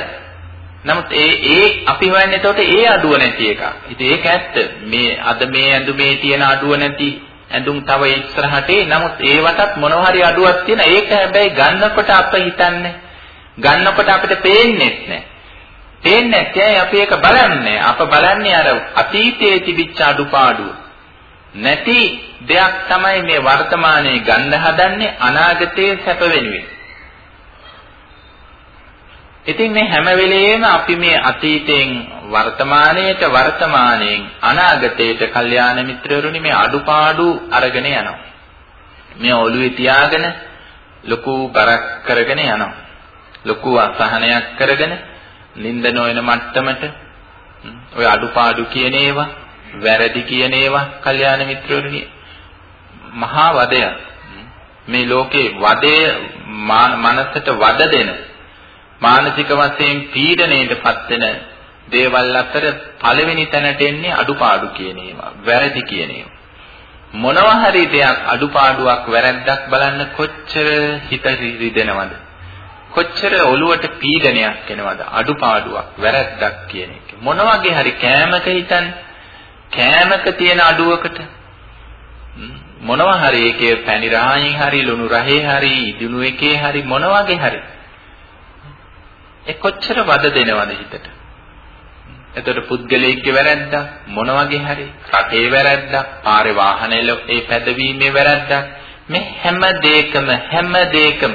නමුත් ඒ ඒ අපි හොයන්නේ එතකොට ඒ අඩුව නැති එක. ඉතින් ඒක ඇත්ත. මේ අද මේ ඇඳුමේ තියෙන අඩුව නැති ඇඳුම් තව ඉස්සරහට නමුත් ඒවටත් මොනවා හරි අඩුවක් තියෙන. ඒක හැබැයි ගන්නකොට අප හිතන්නේ ගන්නකොට අපිට පේන්නේ නැහැ. පේන්නේ නැත්නම් අපි ඒක බලන්නේ. අප බලන්නේ අර අතීතයේ තිබිච්ච අඩුපාඩු. නැති දෙයක් තමයි මේ වර්තමානයේ ගන්න හදන්නේ අනාගතයේ සැප වෙනුවෙන්. ඉතින් මේ හැම වෙලෙම අපි මේ අතීතයෙන් වර්තමානයට වර්තමානයෙන් අනාගතයට කල්යාණ මිත්‍රවරුනි මේ අඩුපාඩු අරගෙන යනවා. මේ ඔළුවේ තියාගෙන ලොකු බරක් කරගෙන යනවා. ලොකු අසහනයක් කරගෙන නිନ୍ଦ නොවන මට්ටමට ඔය අඩුපාඩු කියන ඒවා, වැරදි කියන ඒවා කල්යාණ මිත්‍රවරුනි මහා වදයක්. මේ ලෝකේ වදය මනසට වද දෙන මානසික වශයෙන් පීඩණයටපත් වෙන දේවල් අතර පළවෙනි තැනට එන්නේ අඩුපාඩු කියන ඒවා, වැරදි කියන ඒවා. මොනවා හරි දෙයක් අඩුපාඩුවක් වැරද්දක් බලන්න කොච්චර හිත රිදෙනවද? කොච්චර ඔළුවට පීඩනයක් එනවද? අඩුපාඩුවක් වැරද්දක් කියන එක. මොන වගේ හරි කෑමක හිතන් කෑමක තියෙන අඩුවකට. මොනවා හරි ඒකේ පැණි රහයෙන් හරි ලුණු රහේ හරි ඉදුණු එකේ හරි මොන වගේ හරි. ඒ කොච්චර වද දෙනවද හිතට? එතකොට පුද්ගලයෙක්ගේ වැරද්දක් මොන වගේ හරි රටේ වැරද්දක් පාරේ වාහනේ ඒ පැදවීමේ වැරද්දක් මේ හැම දෙයකම හැම දෙයකම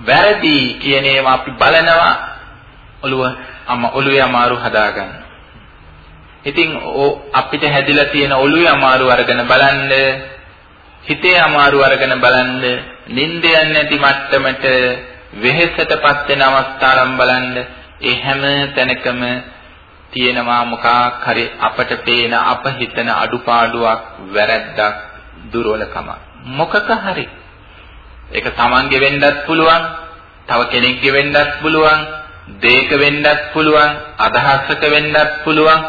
වැරදි කියන ඒවා අපි බලනවා ඔළුව අම ඔළුවේ අමාරු හදාගන්න. ඉතින් අපිට හැදිලා තියෙන ඔළුවේ අමාරු අරගෙන බලන්න හිතේ අමාරු අරගෙන බලන්න නිින්ද යන්නේ නැති මට්ටමට වෙහෙසටපත් වෙන අවස්ථාරම් බලන්න ඒ හැම තැනකම තියෙනවා මොකක් හරි අපට පේන අප හිතන අඩුපාඩුවක් වැරැද්දක් දුර්වලකමක් මොකක හරි ඒක තමන්ගේ වෙන්නත් පුළුවන්, තව කෙනෙක්ගේ වෙන්නත් පුළුවන්, දේක වෙන්නත් පුළුවන්, අදහසක වෙන්නත් පුළුවන්.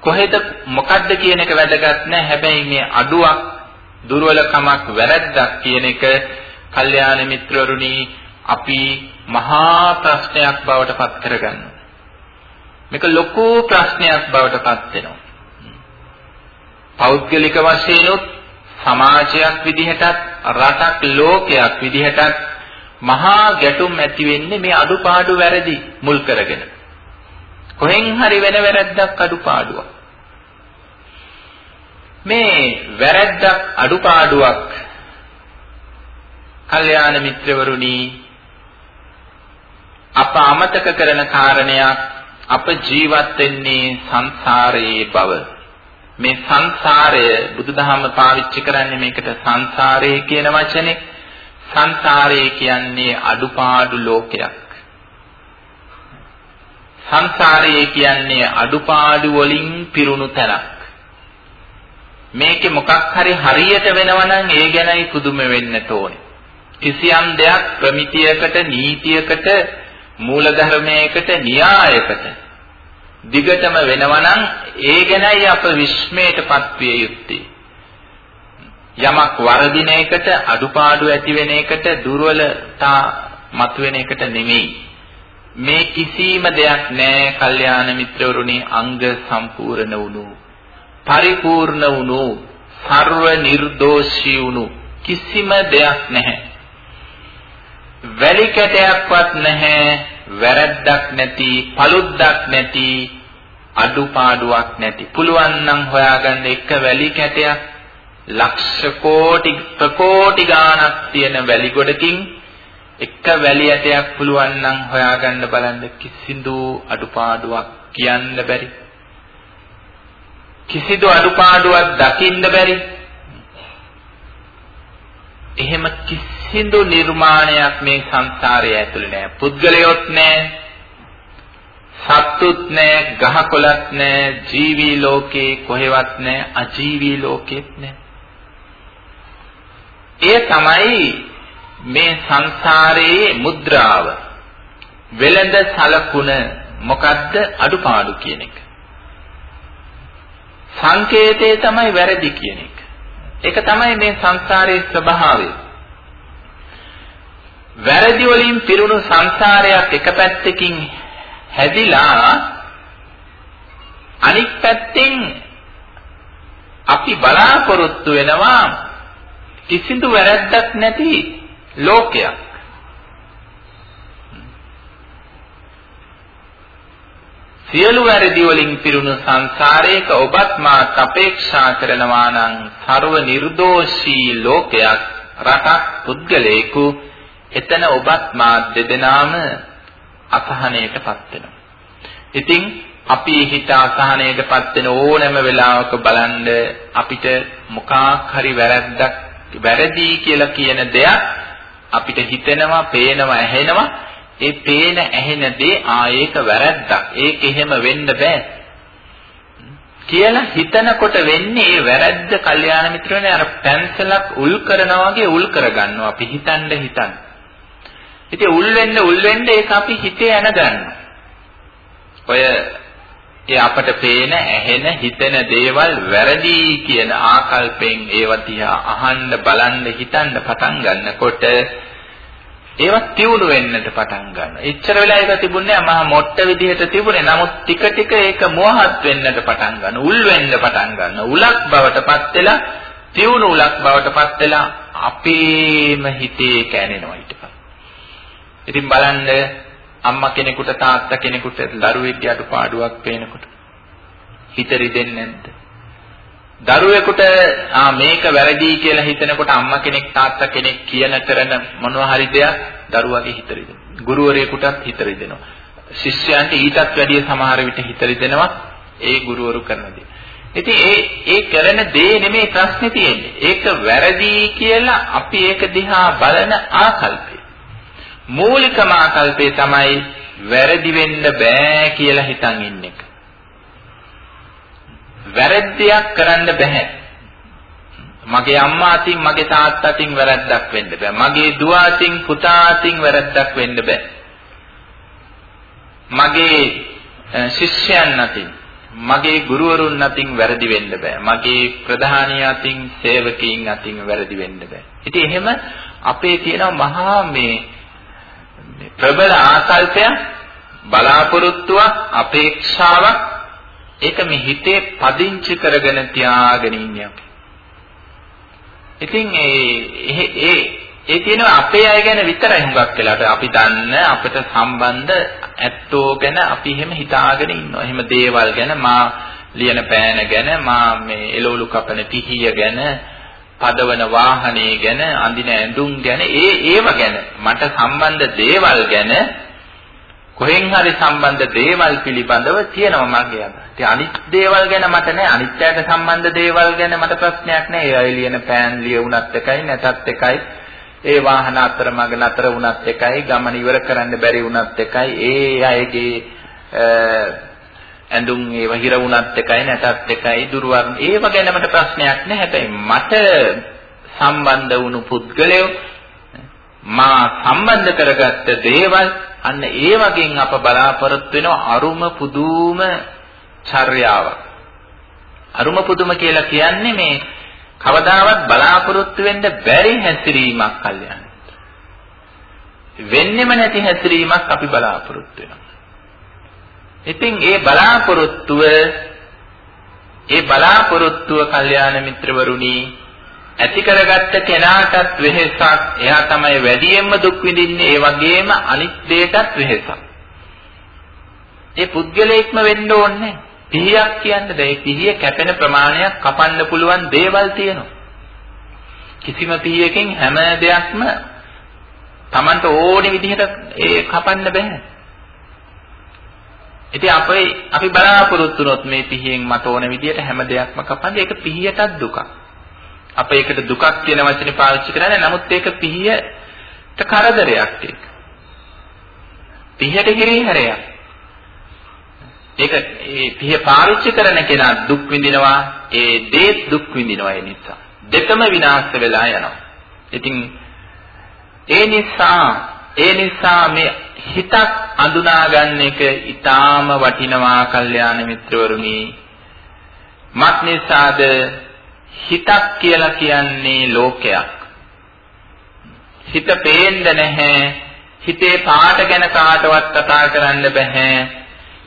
කොහෙද මොකද්ද කියන එක වැදගත් නැහැ. හැබැයි මේ අඩුවක්, දුර්වලකමක්, වැරැද්දක් කියන එක කල්යාණ මිත්‍රවරුනි අපි මහා ප්‍රශ්නයක් බවට පත් කරගන්නවා. මේක ලොකු ප්‍රශ්නයක් බවට පත් වෙනවා. පෞද්ගලික වශයෙන් උත් සමාජයක් විදිහටත් රටක් ලෝකයක් විදිහටත් මහා ගැටුම් ඇති වෙන්නේ මේ අඩුපාඩු වැරදි මුල් කරගෙන. කොහෙන් හරි වෙන වැරද්දක් අඩුපාඩුවක්. මේ වැරද්දක් අඩුපාඩුවක් කල්යාණ මිත්‍රවරුනි අප අමතක කරන කාරණයක් අප ජීවත් වෙන්නේ සංසාරයේ බව. මේ සංසාරය බුදුදහම පාවිච්චි කරන්නේ මේකට සංසාරය කියන වචනේ. සංසාරය කියන්නේ අඩුපාඩු ලෝකයක්. සංසාරය කියන්නේ අඩුපාඩු වලින් පිරුණු තැනක්. මේකේ මොකක් හරි හරියට වෙනවා නම් ඒ ගැනයි පුදුම වෙන්නට ඕනේ. කිසියම් දෙයක් ප්‍රමිතියකට නීතියකට මූලධර්මයකට න්‍යායකට දිගටම වෙනවා නම් ඒ ගැනයි අප විශ්මයටපත් විය යුත්තේ. යමක් වරදින එකට අඩුපාඩු ඇති වෙන එකට දුර්වලතා මතුවෙන එකට නෙමෙයි. මේ කිසිම දෙයක් නෑ කල්යාණ මිත්‍රවරුනි අංග සම්පූර්ණ වුණු පරිපූර්ණ වුණු ਸਰව නිර්දෝෂී වුණු කිසිම දෙයක් නැහැ. වැලි කැටයක්වත් නැහැ වැරද්දක් නැති පළුද්දක් නැති අඩුපාඩුවක් නැති. පුළුවන් නම් හොයාගන්න එක වැලි කැටයක්. ලක්ෂ කෝටි ප්‍රකෝටි ගාණක් තියෙන වැලි ගොඩකින් එක වැලි ඇටයක් පුළුවන් නම් හොයාගන්න බලන්න කිසිදු අඩුපාඩුවක් කියන්න බැරි. කිසිදු අඩුපාඩුවක් දකින්න බැරි. එහෙම කිසිදු නිර්මාණයක් මේ සංසාරය ඇතුලේ නෑ. පුද්ගලයොත් නෑ. සත්තුත් නෑ, ගහකොළත් නෑ, ජීවි ලෝකේ කොහෙවත් නෑ, අජීවි ලෝකෙත් නෑ. ඒ තමයි මේ සංසාරයේ මුද්‍රාව. වෙළඳ සලකුණ මොකද්ද අඩුපාඩු කියන එක. සංකේතය තමයි වැරදි කියන එක. ඒක තමයි මේ සංසාරයේ ස්වභාවය. වැරදි වලින් පිරුණු සංසාරයක් එක පැත්තකින් හැදිලා අනික් පැත්තෙන් අපි බලාපොරොත්තු වෙනවා කිසිදු වැරැද්දක් නැති ලෝකයක්. සියලු වැරදි වලින් පිරුණු සංසාරයක ඔබත් මාත් අපේක්ෂා කරනවා නම් ਸਰව නිර්දෝෂී ලෝකයක් රටක් පුද්ගලයෙකු එතන ඔබත් මාත් දෙදෙනාම අසහනයටපත් වෙනවා. ඉතින් අපි හිත අසහනයටපත් වෙන ඕනෑම වෙලාවක බලන්න අපිට මොකක් හරි වැරද්දක් වැරදි කියලා කියන දෙයක් අපිට හිතෙනවා, පේනවා, ඇහෙනවා ඒ පේන ඇහෙන දේ ආයේක වැරද්දක්. ඒක එහෙම වෙන්න බෑ. කියලා හිතනකොට වෙන්නේ ඒ වැරද්ද කල්යාණ මිත්‍රයනේ අර පැන්සලක් උල් කරනවා වගේ උල් කරගන්නවා අපි හිතන්න හිතන්න. ඉතින් උල් වෙන්න උල් වෙන්න ඒක අපි හිතේ යන ගන්නවා. ඔය ඒ අපට පේන ඇහෙන හිතෙන දේවල් වැරදි කියන ආකල්පෙන් ඒව දිහා අහන්න බලන්න හිතන්න පටන් ගන්නකොට ඒවා තියුණු වෙන්නට පටන් ගන්නවා. එච්චර වෙලා ඒක තිබුණේ මහා මොට්ට විදිහට තිබුණේ. නමුත් ටික ටික ඒක මෝහත් වෙන්නට පටන් ගන්නවා. උල් වෙන්න පටන් ගන්නවා. උලක් බවට පත් වෙලා තියුණු උලක් බවට පත් වෙලා අපේම හිතේ කැනෙනවා ඊට පස්සේ. ඉතින් බලන්න අම්මා කෙනෙකුට තාත්තා කෙනෙකුට දරුවෙක්ගේ අඩුපාඩුවක් පේනකොට හිත රිදෙන්නේ නැද්ද? දරුවෙකුට ආ මේක වැරදි කියලා හිතනකොට අම්මා කෙනෙක් තාත්තා කෙනෙක් කියන කරන මොනවා හරි දෙයක් දරුවාගේ හිත රිදෙනවා. ගුරුවරයෙකුටත් හිත රිදෙනවා. ශිෂ්‍යයන්ට ඊටත් වැඩිය සමහර විට හිත රිදෙනවා ඒ ගුරුවරු කරන දේ. ඉතින් ඒ ඒ කරන දේ නෙමෙයි ප්‍රශ්නේ තියෙන්නේ. ඒක වැරදි කියලා අපි ඒක දිහා බලන ආකල්පය. මූලිකම ආකල්පය තමයි වැරදි වෙන්න බෑ කියලා හිතන් ඉන්න එක. වැරද්දයක් කරන්න බෑ. මගේ අම්මා අතින් මගේ තාත්තා අතින් වැරද්දක් වෙන්න බෑ. මගේ දුව අතින් පුතා අතින් වැරද්දක් වෙන්න බෑ. මගේ ශිෂ්‍යයන් අතින් මගේ ගුරුවරුන් අතින් වැරදි වෙන්න බෑ. මගේ ප්‍රධානිය අතින් සේවකයින් අතින් වැරදි වෙන්න බෑ. ඉතින් එහෙම අපේ තියෙන මහා මේ ප්‍රබල ආකල්පයක් බලාපොරොත්තුවක් අපේක්ෂාවක් ඒක මේ හිතේ පදිංචි කරගෙන තියාගෙන ඉන්නේ අපි. ඉතින් ඒ ඒ ඒ තියෙනවා අපේ අය ගැන විතරයි හුඟක් වෙලාට අපි දන්න අපිට සම්බන්ධ ඇත්තෝ ගැන අපි එහෙම හිතාගෙන ඉන්නවා. එහෙම දේවල් ගැන මා ලියන පෑන ගැන මා මේ එළවලු කපන පිහිය ගැන පදවන වාහනේ ගැන අඳින ඇඳුම් ගැන ඒ ඒව ගැන මට සම්බන්ධ දේවල් ගැන කොහෙන් හරි සම්බන්ධ දේවල් පිළිබඳව තියෙනවා මගේ අද. ඉතින් අනිත් දේවල් ගැන මට නෑ අනිත්‍යයට සම්බන්ධ දේවල් ගැන මට ප්‍රශ්නයක් නෑ. ඒ අය ලියන පෑන් ලියුණත් එකයි නැතත් එකයි. ඒ වාහන අතර මග නතර වුණත් එකයි ගමන ඉවර කරන්න බැරි වුණත් එකයි. ඒ අයගේ ඇඳුම් ඒව හිර වුණත් එකයි නැතත් එකයි දුරවන් ඒව ගැන මට ප්‍රශ්නයක් නෑ. හැබැයි මට සම්බන්ධ වුණු පුද්ගලයෝ මා සම්බන්ධ කරගත්ත දේවල් අන්න ඒ වගේන් අප බලාපොරොත්තු වෙන අරුම පුදුම චර්යාවක්. අරුම පුදුම කියලා කියන්නේ මේ කවදාවත් බලාපොරොත්තු වෙන්න බැරි හැසිරීමක් කල්යන්න. වෙන්නෙම නැති හැසිරීමක් අපි බලාපොරොත්තු වෙනවා. ඉතින් ඒ බලාපොරොත්තුව ඒ බලාපොරොත්තුව කල්යාණ මිත්‍රවරුනි ඇති කරගත්ත කෙනාටත් වෙහෙසක්. එයා තමයි වැඩියෙන්ම දුක් විඳින්නේ ඒ වගේම අනිත් දෙයටත් වෙහෙසක්. ඒ පුද්ගලයෙක්ම වෙන්න ඕනේ. පිහියක් කියන්නේ දැන් ඒ පිහිය කැපෙන ප්‍රමාණයක් කපන්න පුළුවන් දේවල් තියෙනවා. කිසිම පිහියකින් හැම දෙයක්ම Tamanට ඕනේ විදිහට ඒ කපන්න බෑ. ඉතින් අපි අපි බලාපොරොත්තු වුණොත් මේ පිහියෙන් මට ඕන විදිහට හැම දෙයක්ම කපන්නේ ඒක පිහියටත් දුකක් අප ඒකට දුකක් කියන වචනේ පාවිච්චි කරන්නේ නමුත් ඒක පිහියට කරදරයක් ඒක. පිහියට හිරිහැරයක්. ඒක ඒ පිහිය පාවිච්චි කරන කෙනා දුක් විඳිනවා ඒ දේ දුක් විඳිනවා ඒ නිසා. දෙකම විනාශ වෙලා යනවා. ඉතින් ඒ නිසා ඒ නිසා මේ හිතක් අඳුනා ගන්න එක ඊටාම වටිනවා කල්යාණ මිත්‍රවරුනි. මත් නිසාද හිතක් කියලා කියන්නේ ලෝකයක්. හිත පේන්න නැහැ. හිතේ පාට ගැන කාටවත් කතා කරන්න බෑ.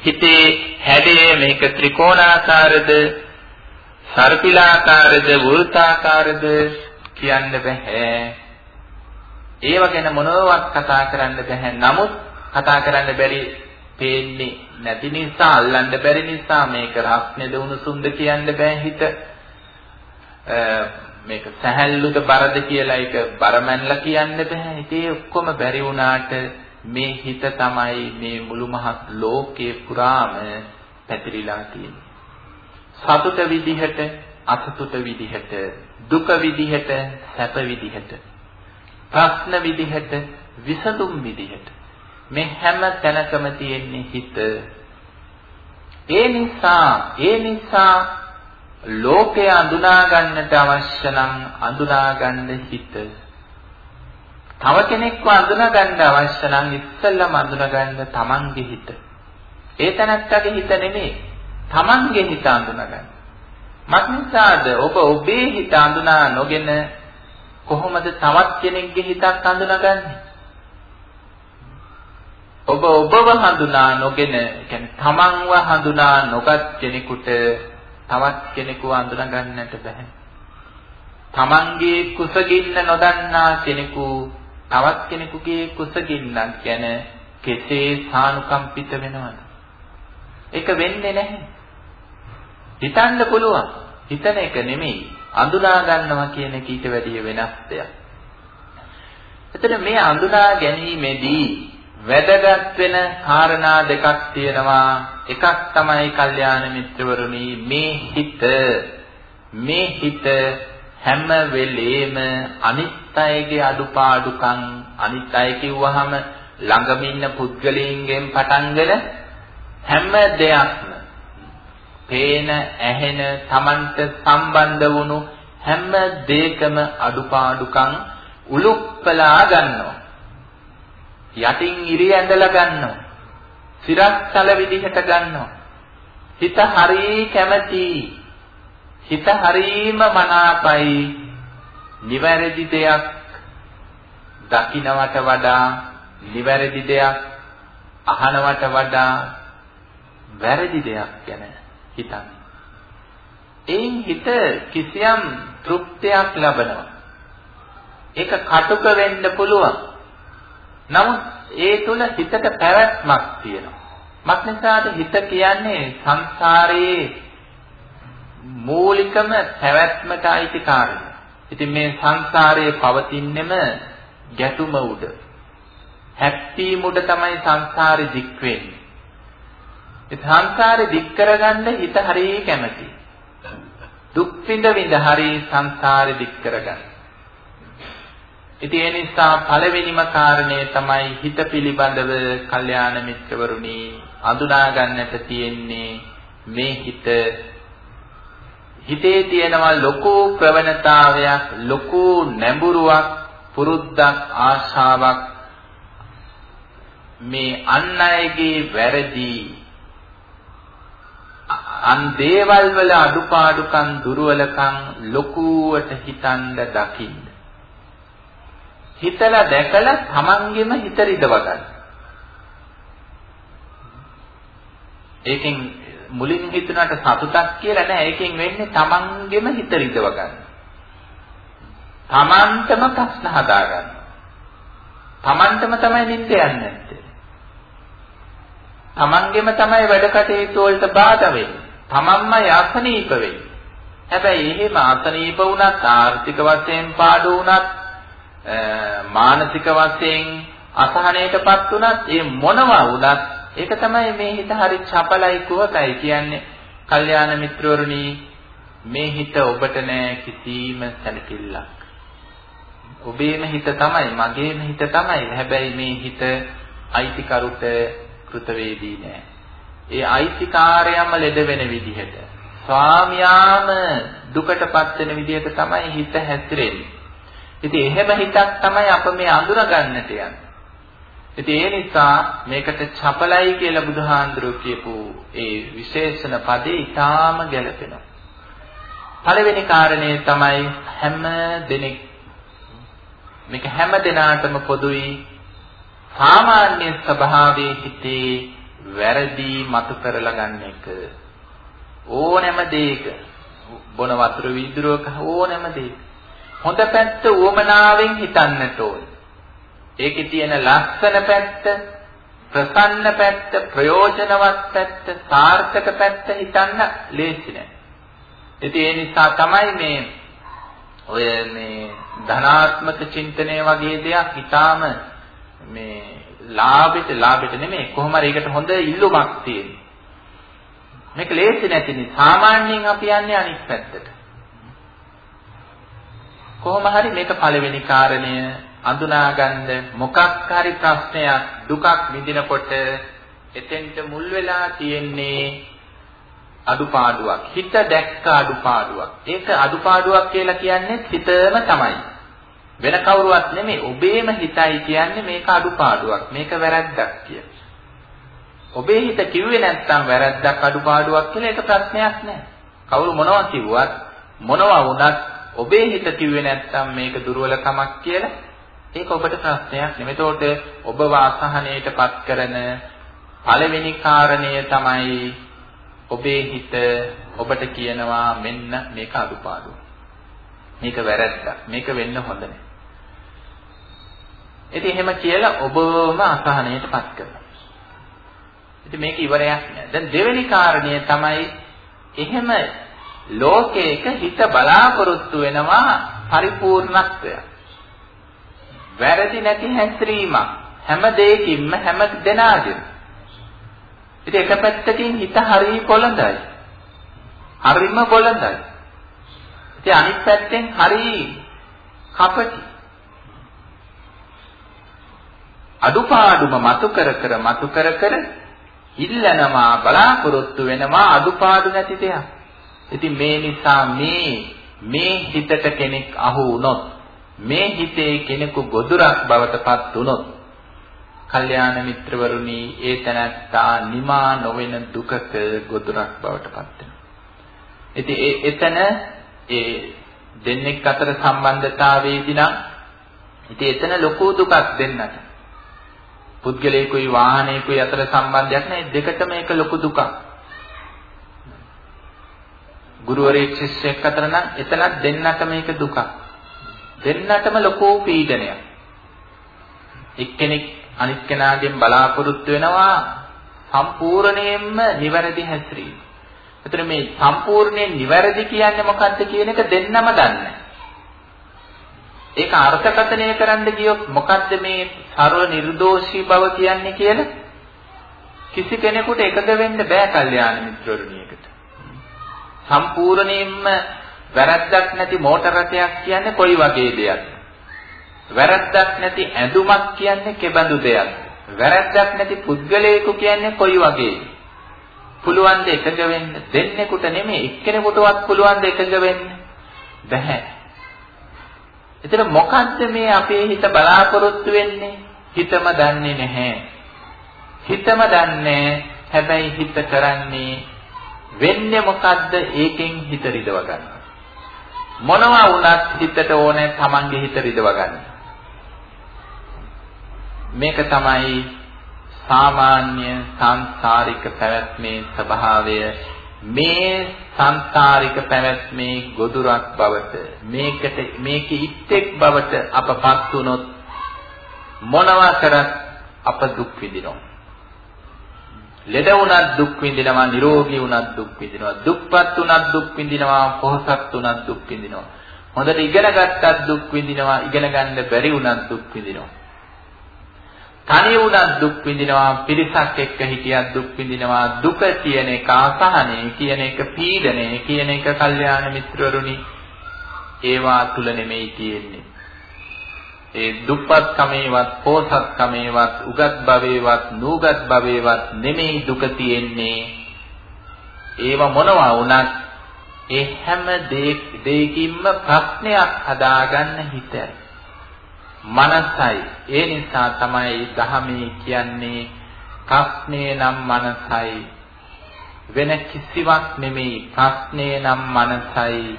හිතේ හැඩය මේක ත්‍රිකෝණාකාරද සර්පිලාකාරද වෘත්තාකාරද කියන්න බෑ. ඒව ගැන මොනවත් කතා කරන්න බෑ. නමුත් කතා කරන්න බැරි පේන්නේ නැති නිසා අල්ලන්න බැරි නිසා මේක රස්නේද උණුසුම්ද කියන්න බෑ හිත. මේක සැහැල්ලුද බරද කියලා ඒක බරමැන්ලා කියන්න බෑ. ඉතින් ඔක්කොම බැරි වුණාට මේ හිත තමයි මේ මුළු මහත් ලෝකේ පුරාම පැතිරිලා තියෙන්නේ. සතුට විදිහට, අසතුට විදිහට, දුක විදිහට, සැප විදිහට, ප්‍රශ්න විදිහට, විසඳුම් විදිහට මේ හැම තැනකම තියෙන්නේ හිත. ඒ නිසා, ඒ නිසා ලෝකය අඳුනා ගන්නට අවශ්‍ය නම් අඳුනා ගන්න හිත. තව කෙනෙක්ව අඳුනා ගන්න අවශ්‍ය නම් ඉස්සෙල්ලම අඳුනා ගන්න තමන්ගේ හිත. ඒ තැනත්තගේ හිත නෙමෙයි. තමන්ගේ හිත අඳුනා ගන්න. මක්නිසාද ඔබ ඔබේ හිත අඳුනා නොගෙන කොහොමද තවත් කෙනෙක්ගේ හිතක් අඳුනාගන්නේ? ඔබ ඔබව හඳුනා නොගෙන කියන්නේ තමන්ව හඳුනා නොගත් කෙනෙකුට තවත් කෙනෙකු අඳුන ගන්නට බෑ. තමන්ගේ කුසගින්න නොදන්නා කෙනෙකු තවත් කෙනෙකුගේ කුසගින්නක් ගැන කෙසේ සානුකම්පිත වෙනවද? ඒක වෙන්නේ නැහැ. හිතන්න පුළුවන්. හිතන එක නෙමෙයි. අඳුනා ගන්නවා කියන එක ඊට වැඩිය වෙනස් දෙයක්. එතන මේ අඳුනා ගැනීමේදී වැදගත් වෙන කාරණා දෙකක් තියෙනවා. එකක් තමයි කල්යාණ මිත්‍රවරුනි මේ හිත මේ හිත හැම වෙලේම අනිත් අයගේ අඩුපාඩුකම් අනිත් අය කිව්වහම ළඟම ඉන්න පුද්ගලයන්ගෙන් පටන්ගෙන හැම දෙයක්ම පේන ඇහෙන Tamanට සම්බන්ධ වුණු හැම දෙයකම අඩුපාඩුකම් උලුප්පලා ගන්නවා යටින් ඉරි ඇඳලා ගන්නවා. සිරස්තල විදිහට ගන්නවා. හිත හරී කැමැති. හිත හරීම මනාපයි. නිවැරදි දෙයක් දකින්නවට වඩා නිවැරදි දෙයක් අහනවට වඩා වැරදි දෙයක් ගැන හිතන්නේ. එයින් හිත කිසියම් තෘප්තියක් ලබනවා. ඒක කටුක වෙන්න පුළුවන්. නමුත් ඒ තුල හිතට පැවැත්මක් තියෙනවා. මක්නිසාද හිත කියන්නේ සංසාරයේ මූලිකම පැවැත්මට අයිතිකාරය. ඉතින් මේ සංසාරයේ පවතින්නෙම ගැටුම උඩ. හැප්පීම උඩ තමයි සංසාරේ දික් වෙන්නේ. ඒ සංසාරේ දික් කරගන්න හිත හරිය කැමති. දුක් විඳ විඳ හරිය සංසාරේ දික් කරගන්න. ඉතින් ඒ නිසා පළවෙනිම කාරණය තමයි හිත පිළිබඳව කල්යාණ මිත්‍රවරුනි අඳුනා ගන්නට තියෙන්නේ මේ හිත හිතේ තියෙනවා ලොකු ප්‍රවණතාවයක් ලොකු නැඹුරුවක් පුරුද්දක් ආශාවක් මේ අන් අයගේ වැරදි අන් දේවල් වල අඩුපාඩුකම් දුර්වලකම් ලොකුවට හිතන්න දකින්න හිතලා දැකලා තමන්ගෙම හිත රිදව ගන්න. ඒකෙන් මුලින් හිතුණාට සතුටක් කියලා නෑ ඒකෙන් වෙන්නේ තමන්ගෙම හිත රිදව ගන්න. තමන්ටම ප්‍රශ්න හදා ගන්න. තමන්ටම තමයි නිින්ද යන්නේ නැත්තේ. තමන්ගෙම තමයි වැඩ කටයුතු වලට බාධා වෙන්නේ. තමන්මයි අසනීප වෙන්නේ. හැබැයි එහෙම අසනීප වුණත් ආර්ථික වශයෙන් පාඩු වුණත් මානසික වශයෙන් අසහනයටපත් වුණත් ඒ මොනවා වුණත් ඒක තමයි මේ හිත හරි චපලයි කුවකයි කියන්නේ. කල්යාණ මිත්‍රවරුනි මේ හිත ඔබට නෑ කිසිම සැලකිල්ලක්. ඔබේම හිත තමයි මගේම හිත තමයි. හැබැයි මේ හිත අයිතිකරුට කෘතවේදී නෑ. ඒ අයිතිකාරයම ලෙඩ වෙන විදිහට ස්වාමියාම දුකටපත් වෙන විදිහට තමයි හිත හැසිරෙන්නේ. ඉතින් එහෙම හිතක් තමයි අප මේ අඳුර ගන්නට යන්නේ. ඉතින් ඒ නිසා මේකට චපලයි කියලා බුදුහාඳුරු කියපු ඒ විශේෂණ පදේ ඊටාම ගැලපෙනවා. පළවෙනි කාරණේ තමයි හැම දෙනෙක් මේක හැම දෙනාටම පොදුයි සාමාන්‍ය ස්වභාවයේ හිතේ වැරදි මතු කරලා ගන්න එක ඕනෑම දෙයක බොන වතුර වීදුරුවක ඕනෑම දෙයක හොඳ පැත්ත උවමනාවෙන් හිතන්නට ඕන. ඒකේ තියෙන ලස්සන පැත්ත, ප්‍රසන්න පැත්ත, ප්‍රයෝජනවත් පැත්ත, සාර්ථක පැත්ත හිතන්න ලේසි නෑ. ඉතින් ඒ නිසා තමයි මේ ඔය මේ ධනාත්මක චින්තනය වගේ දෙයක් ඊටාම මේ ලාභෙට ලාභෙට නෙමෙයි කොහොම හරි ඒකට හොඳ ඉල්ලුමක් තියෙනවා. මේක ලේසි නැතිනේ සාමාන්‍යයෙන් අපි යන්නේ අනිත් පැත්තට. කොහොම හරි මේක පළවෙනි කාරණය අඳුනාගන්න මොකක් හරි ප්‍රශ්නයක් දුකක් විඳිනකොට එතෙන්ට මුල් වෙලා තියෙන්නේ අඩුපාඩුවක් හිත දැක්ක අඩුපාඩුවක් ඒක අඩුපාඩුවක් කියලා කියන්නේ හිතම තමයි වෙන කවුරුවත් නෙමෙයි ඔබේම හිතයි කියන්නේ මේක අඩුපාඩුවක් මේක වැරද්දක් කියලා ඔබේ හිත කිව්වේ නැත්නම් වැරද්දක් අඩුපාඩුවක් කියලා ඒක ප්‍රශ්නයක් නෑ කවුරු මොනවා කිව්වත් මොනවා වුණත් ඔබේ හිත කිව්වේ නැත්නම් මේක දුර්වලකමක් කියලා ඒක ඔබට ප්‍රශ්නයක් නෙමෙයි. ඒතකොට ඔබව අසහනයටපත් කරන පළවෙනි කාරණය තමයි ඔබේ හිත ඔබට කියනවා මෙන්න මේක අඩුපාඩුව. මේක වැරද්දක්. මේක වෙන්න හොඳ නැහැ. ඉතින් එහෙම කියලා ඔබවම අසහනයටපත් කරනවා. ඉතින් මේක ඉවරයක් නෑ. දැන් දෙවෙනි කාරණය තමයි එහෙම ලෝකයක හිත බලාපොරොත්තු වෙනවා පරිපූර්ණත්වය. වැරදි නැති හැසිරීමක් හැම දෙයකින්ම හැම දෙනාගෙම. ඉතින් එක පැත්තකින් හිත හරි කොළඳයි. හරිම කොළඳයි. ඉතින් අනිත් පැත්තෙන් හරි කපටි. අඩුපාඩුම මතු කර කර මතු කර කර ඉල්ලනවා බලාපොරොත්තු වෙනවා අඩුපාඩු නැති දෙයක්. ඉතින් මේ නිසා මේ මේ හිතට කෙනෙක් අහු වුණොත් මේ හිතේ කෙනෙකු ගොදුරක් බවට පත් වුණොත් කල්යාණ මිත්‍රවරුනි ඒ තැනත්තා නිමා නොවන දුකක ගොදුරක් බවට පත් වෙනවා. ඉතින් ඒ එතන ඒ දෙන්නෙක් අතර සම්බන්ධතාවයේදී නම් ඉතින් එතන ලොකු දුකක් දෙන්නට. පුද්ගලයෙකුයි වාහනයකුයි අතර සම්බන්ධයක් නැහැ. දෙකටම එක ලොකු දුකක්. ගුරුවරයෙක් ශිෂ්‍යයෙක් අතර නම් එතනත් දෙන්නට මේක දුකක්. දෙන්නටම ලොකු පීඩනයක්. එක්කෙනෙක් අනිත් කෙනාගෙන් බලාපොරොත්තු වෙනවා සම්පූර්ණයෙන්ම නිවැරදි හැසිරීම. එතන මේ සම්පූර්ණයෙන් නිවැරදි කියන්නේ මොකක්ද කියන එක දෙන්නම දන්නේ. ඒක අර්ථකථනය කරන්න ගියොත් මොකද්ද මේ ਸਰව නිර්දෝෂී බව කියන්නේ කියලා කිසි කෙනෙකුට එකග වෙන්න බෑ කල්යාණ මිත්‍රවරුණියකට. සම්පූර්ණයෙන්ම වැරද්දක් නැති මෝටර රථයක් කියන්නේ කොයි වගේ දෙයක්ද? වැරද්දක් නැති ඇඳුමක් කියන්නේ කෙබඳු දෙයක්ද? වැරද්දක් නැති පුද්ගලයෙකු කියන්නේ කොයි වගේ? පුළුවන් ද එකග වෙන්න දෙන්නෙකුට නෙමෙයි එක්කෙනෙකුටවත් පුළුවන් ද එකග වෙන්න බැහැ. එතන මොකද්ද මේ අපේ හිත බලාපොරොත්තු වෙන්නේ? හිතම දන්නේ නැහැ. හිතම දන්නේ හැබැයි හිත කරන්නේ වෙන්නේ මොකද්ද? ඒකෙන් හිත රිදව ගන්න. මොනවා වුණත් හිතට ඕනේ Tamange හිත රිදව ගන්න. මේක තමයි සාමාන්‍ය සංසාරික පැවැත්මේ ස්වභාවය මේ සංසාරික පැවැත්මේ ගොදුරක් බවට මේකට මේකේ ඉත්තෙක් බවට අපපත් වුනොත් මොනවා කරත් අප දුක් විඳිනවා. ලෙඩ වුණත් දුක් විඳිනවා නිරෝගී වුණත් දුක් විඳිනවා දුක්පත් වුණත් දුක් විඳිනවා පොහසත් වුණත් දුක් විඳිනවා. හොඳට ඉගෙන ගත්තත් දුක් විඳිනවා ඉගෙන ගන්න බැරි වුණත් දුක් විඳිනවා. තනි වුණත් දුක් විඳිනවා පිරිසක් එක්ක හිටියත් දුක් විඳිනවා. දුක කියන එක අසහනේ කියන එක පීඩනේ කියන එක කල්යාණ මිත්‍රවරුනි ඒවා තුල නෙමෙයි තියෙන්නේ. ඒ දුප්පත් කමේවත් පෝසත් කමේවත් උගත් භවේවත් නූගත් භවේවත් නෙමෙයි දුක තියෙන්නේ ඒව මොනවා වුණත් ඒ හැම දෙයකින්ම ප්‍රශ්නයක් හදාගන්න හිතයි මනසයි. ඒ නිසා තමයි ධහමේ කියන්නේ ප්‍රශ්නේ නම් මනසයි. වෙන කිසිවක් නෙමෙයි ප්‍රශ්නේ නම් මනසයි.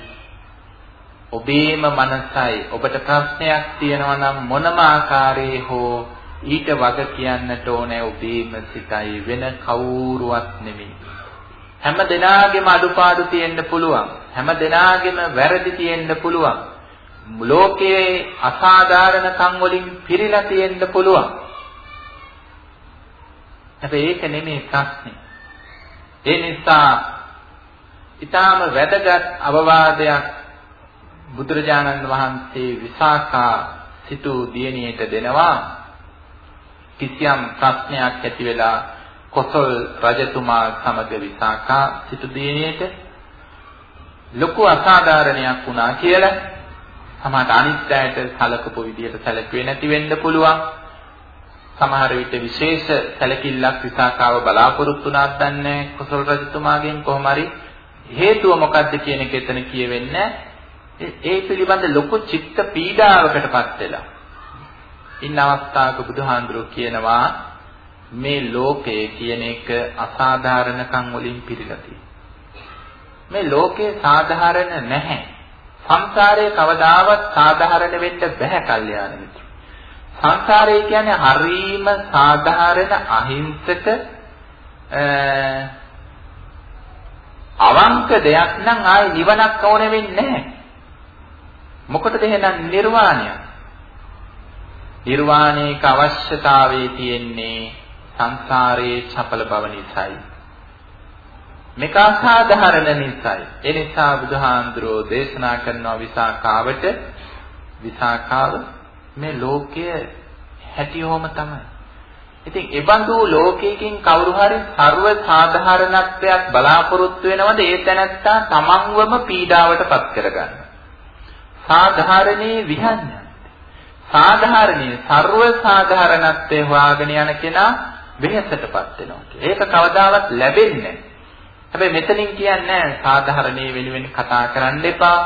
ඔබේම මනසයි. ඔබට ප්‍රශ්නයක් තියෙනවා නම් මොනම ආකාරයේ හෝ ඊට වග කියන්නට ඕනේ ඔබේම සිතයි වෙන කවුරුවත් නෙමෙයි. හැම දිනාගෙම අඩුපාඩු තියෙන්න පුළුවන්. හැම දිනාගෙම වැරදි තියෙන්න පුළුවන්. ලෝකයේ අසාධාරණකම් වලින් පිරීලා තියෙන්න පුළුවන්. හැබැයි ඒක නෙමෙයි ප්‍රශ්නේ. ඒ නිසා ඊටාම වැදගත් අවවාදයක් බුදුරජාණන් වහන්සේ විසාකා සිටු දියණියට දෙනවා. කිසියම් ප්‍රශ්නයක් ඇති වෙලා කොසල් රජතුමා සමග විසාකා සිටු දියණියට ලොකු අසාධාරණයක් වුණා කියලා සමහරට අනිත් අයට සලකපු විදිහට සැලකුවේ නැති වෙන්න පුළුවන්. සමහර විට විශේෂ සැලකිල්ලක් විසාකාව බලාපොරොත්තු වුණාත් දන්නේ කොසල් රජතුමාගෙන් කොහොම හරි හේතුව මොකද්ද කියන එක එතන කියවෙන්නේ ඒ පිළිබඳ ලොකු චිත්ත පීඩාවකටපත් වෙලා ඉන්න අවස්ථාවක බුදුහාඳුරෝ කියනවා මේ ලෝකය කියන එක අසාධාරණකම් වලින් පිරීලා මේ ලෝකේ සාධාරණ නැහැ සංසාරයේ කවදාවත් සාධාරණ වෙන්න බෑ කල්යාණ මිත්‍ර. සංසාරය කියන්නේ හරීම සාධාරණ අහිංසක අවංක දෙයක් නම් ආයේ නිවනක් ඕන වෙන්නේ නැහැ. මොකටද එහෙනම් නිර්වාණය? නිර්වාණයක අවශ්‍යතාවයේ තියෙන්නේ සංසාරයේ චපල බව නිසායි. මේක අසාධාරණ නිසායි. ඒ නිසා බුදුහාඳුරෝ දේශනා කරනවා විසාකාවට විසාකාව මේ ලෝකය හැටිවම තමයි. ඉතින් ඒබඳු ලෝකයකින් කවුරු හරි ਸਰව සාධාරණත්වයක් බලාපොරොත්තු වෙනවද ඒ තැනත්තා තමන්වම පීඩාවටපත් කරගන්න. සාධාරණේ විහඤ්ඤන්ති. සාධාරණේ ਸਰව සාධාරණත්වයේ හොයාගෙන යන කෙනා වෙහසටපත් වෙනවා කියලා. ඒක කවදාවත් ලැබෙන්නේ නැහැ. හැබැයි මෙතනින් කියන්නේ සාධාරණේ වෙනුවෙන් කතා කරන්න එපා.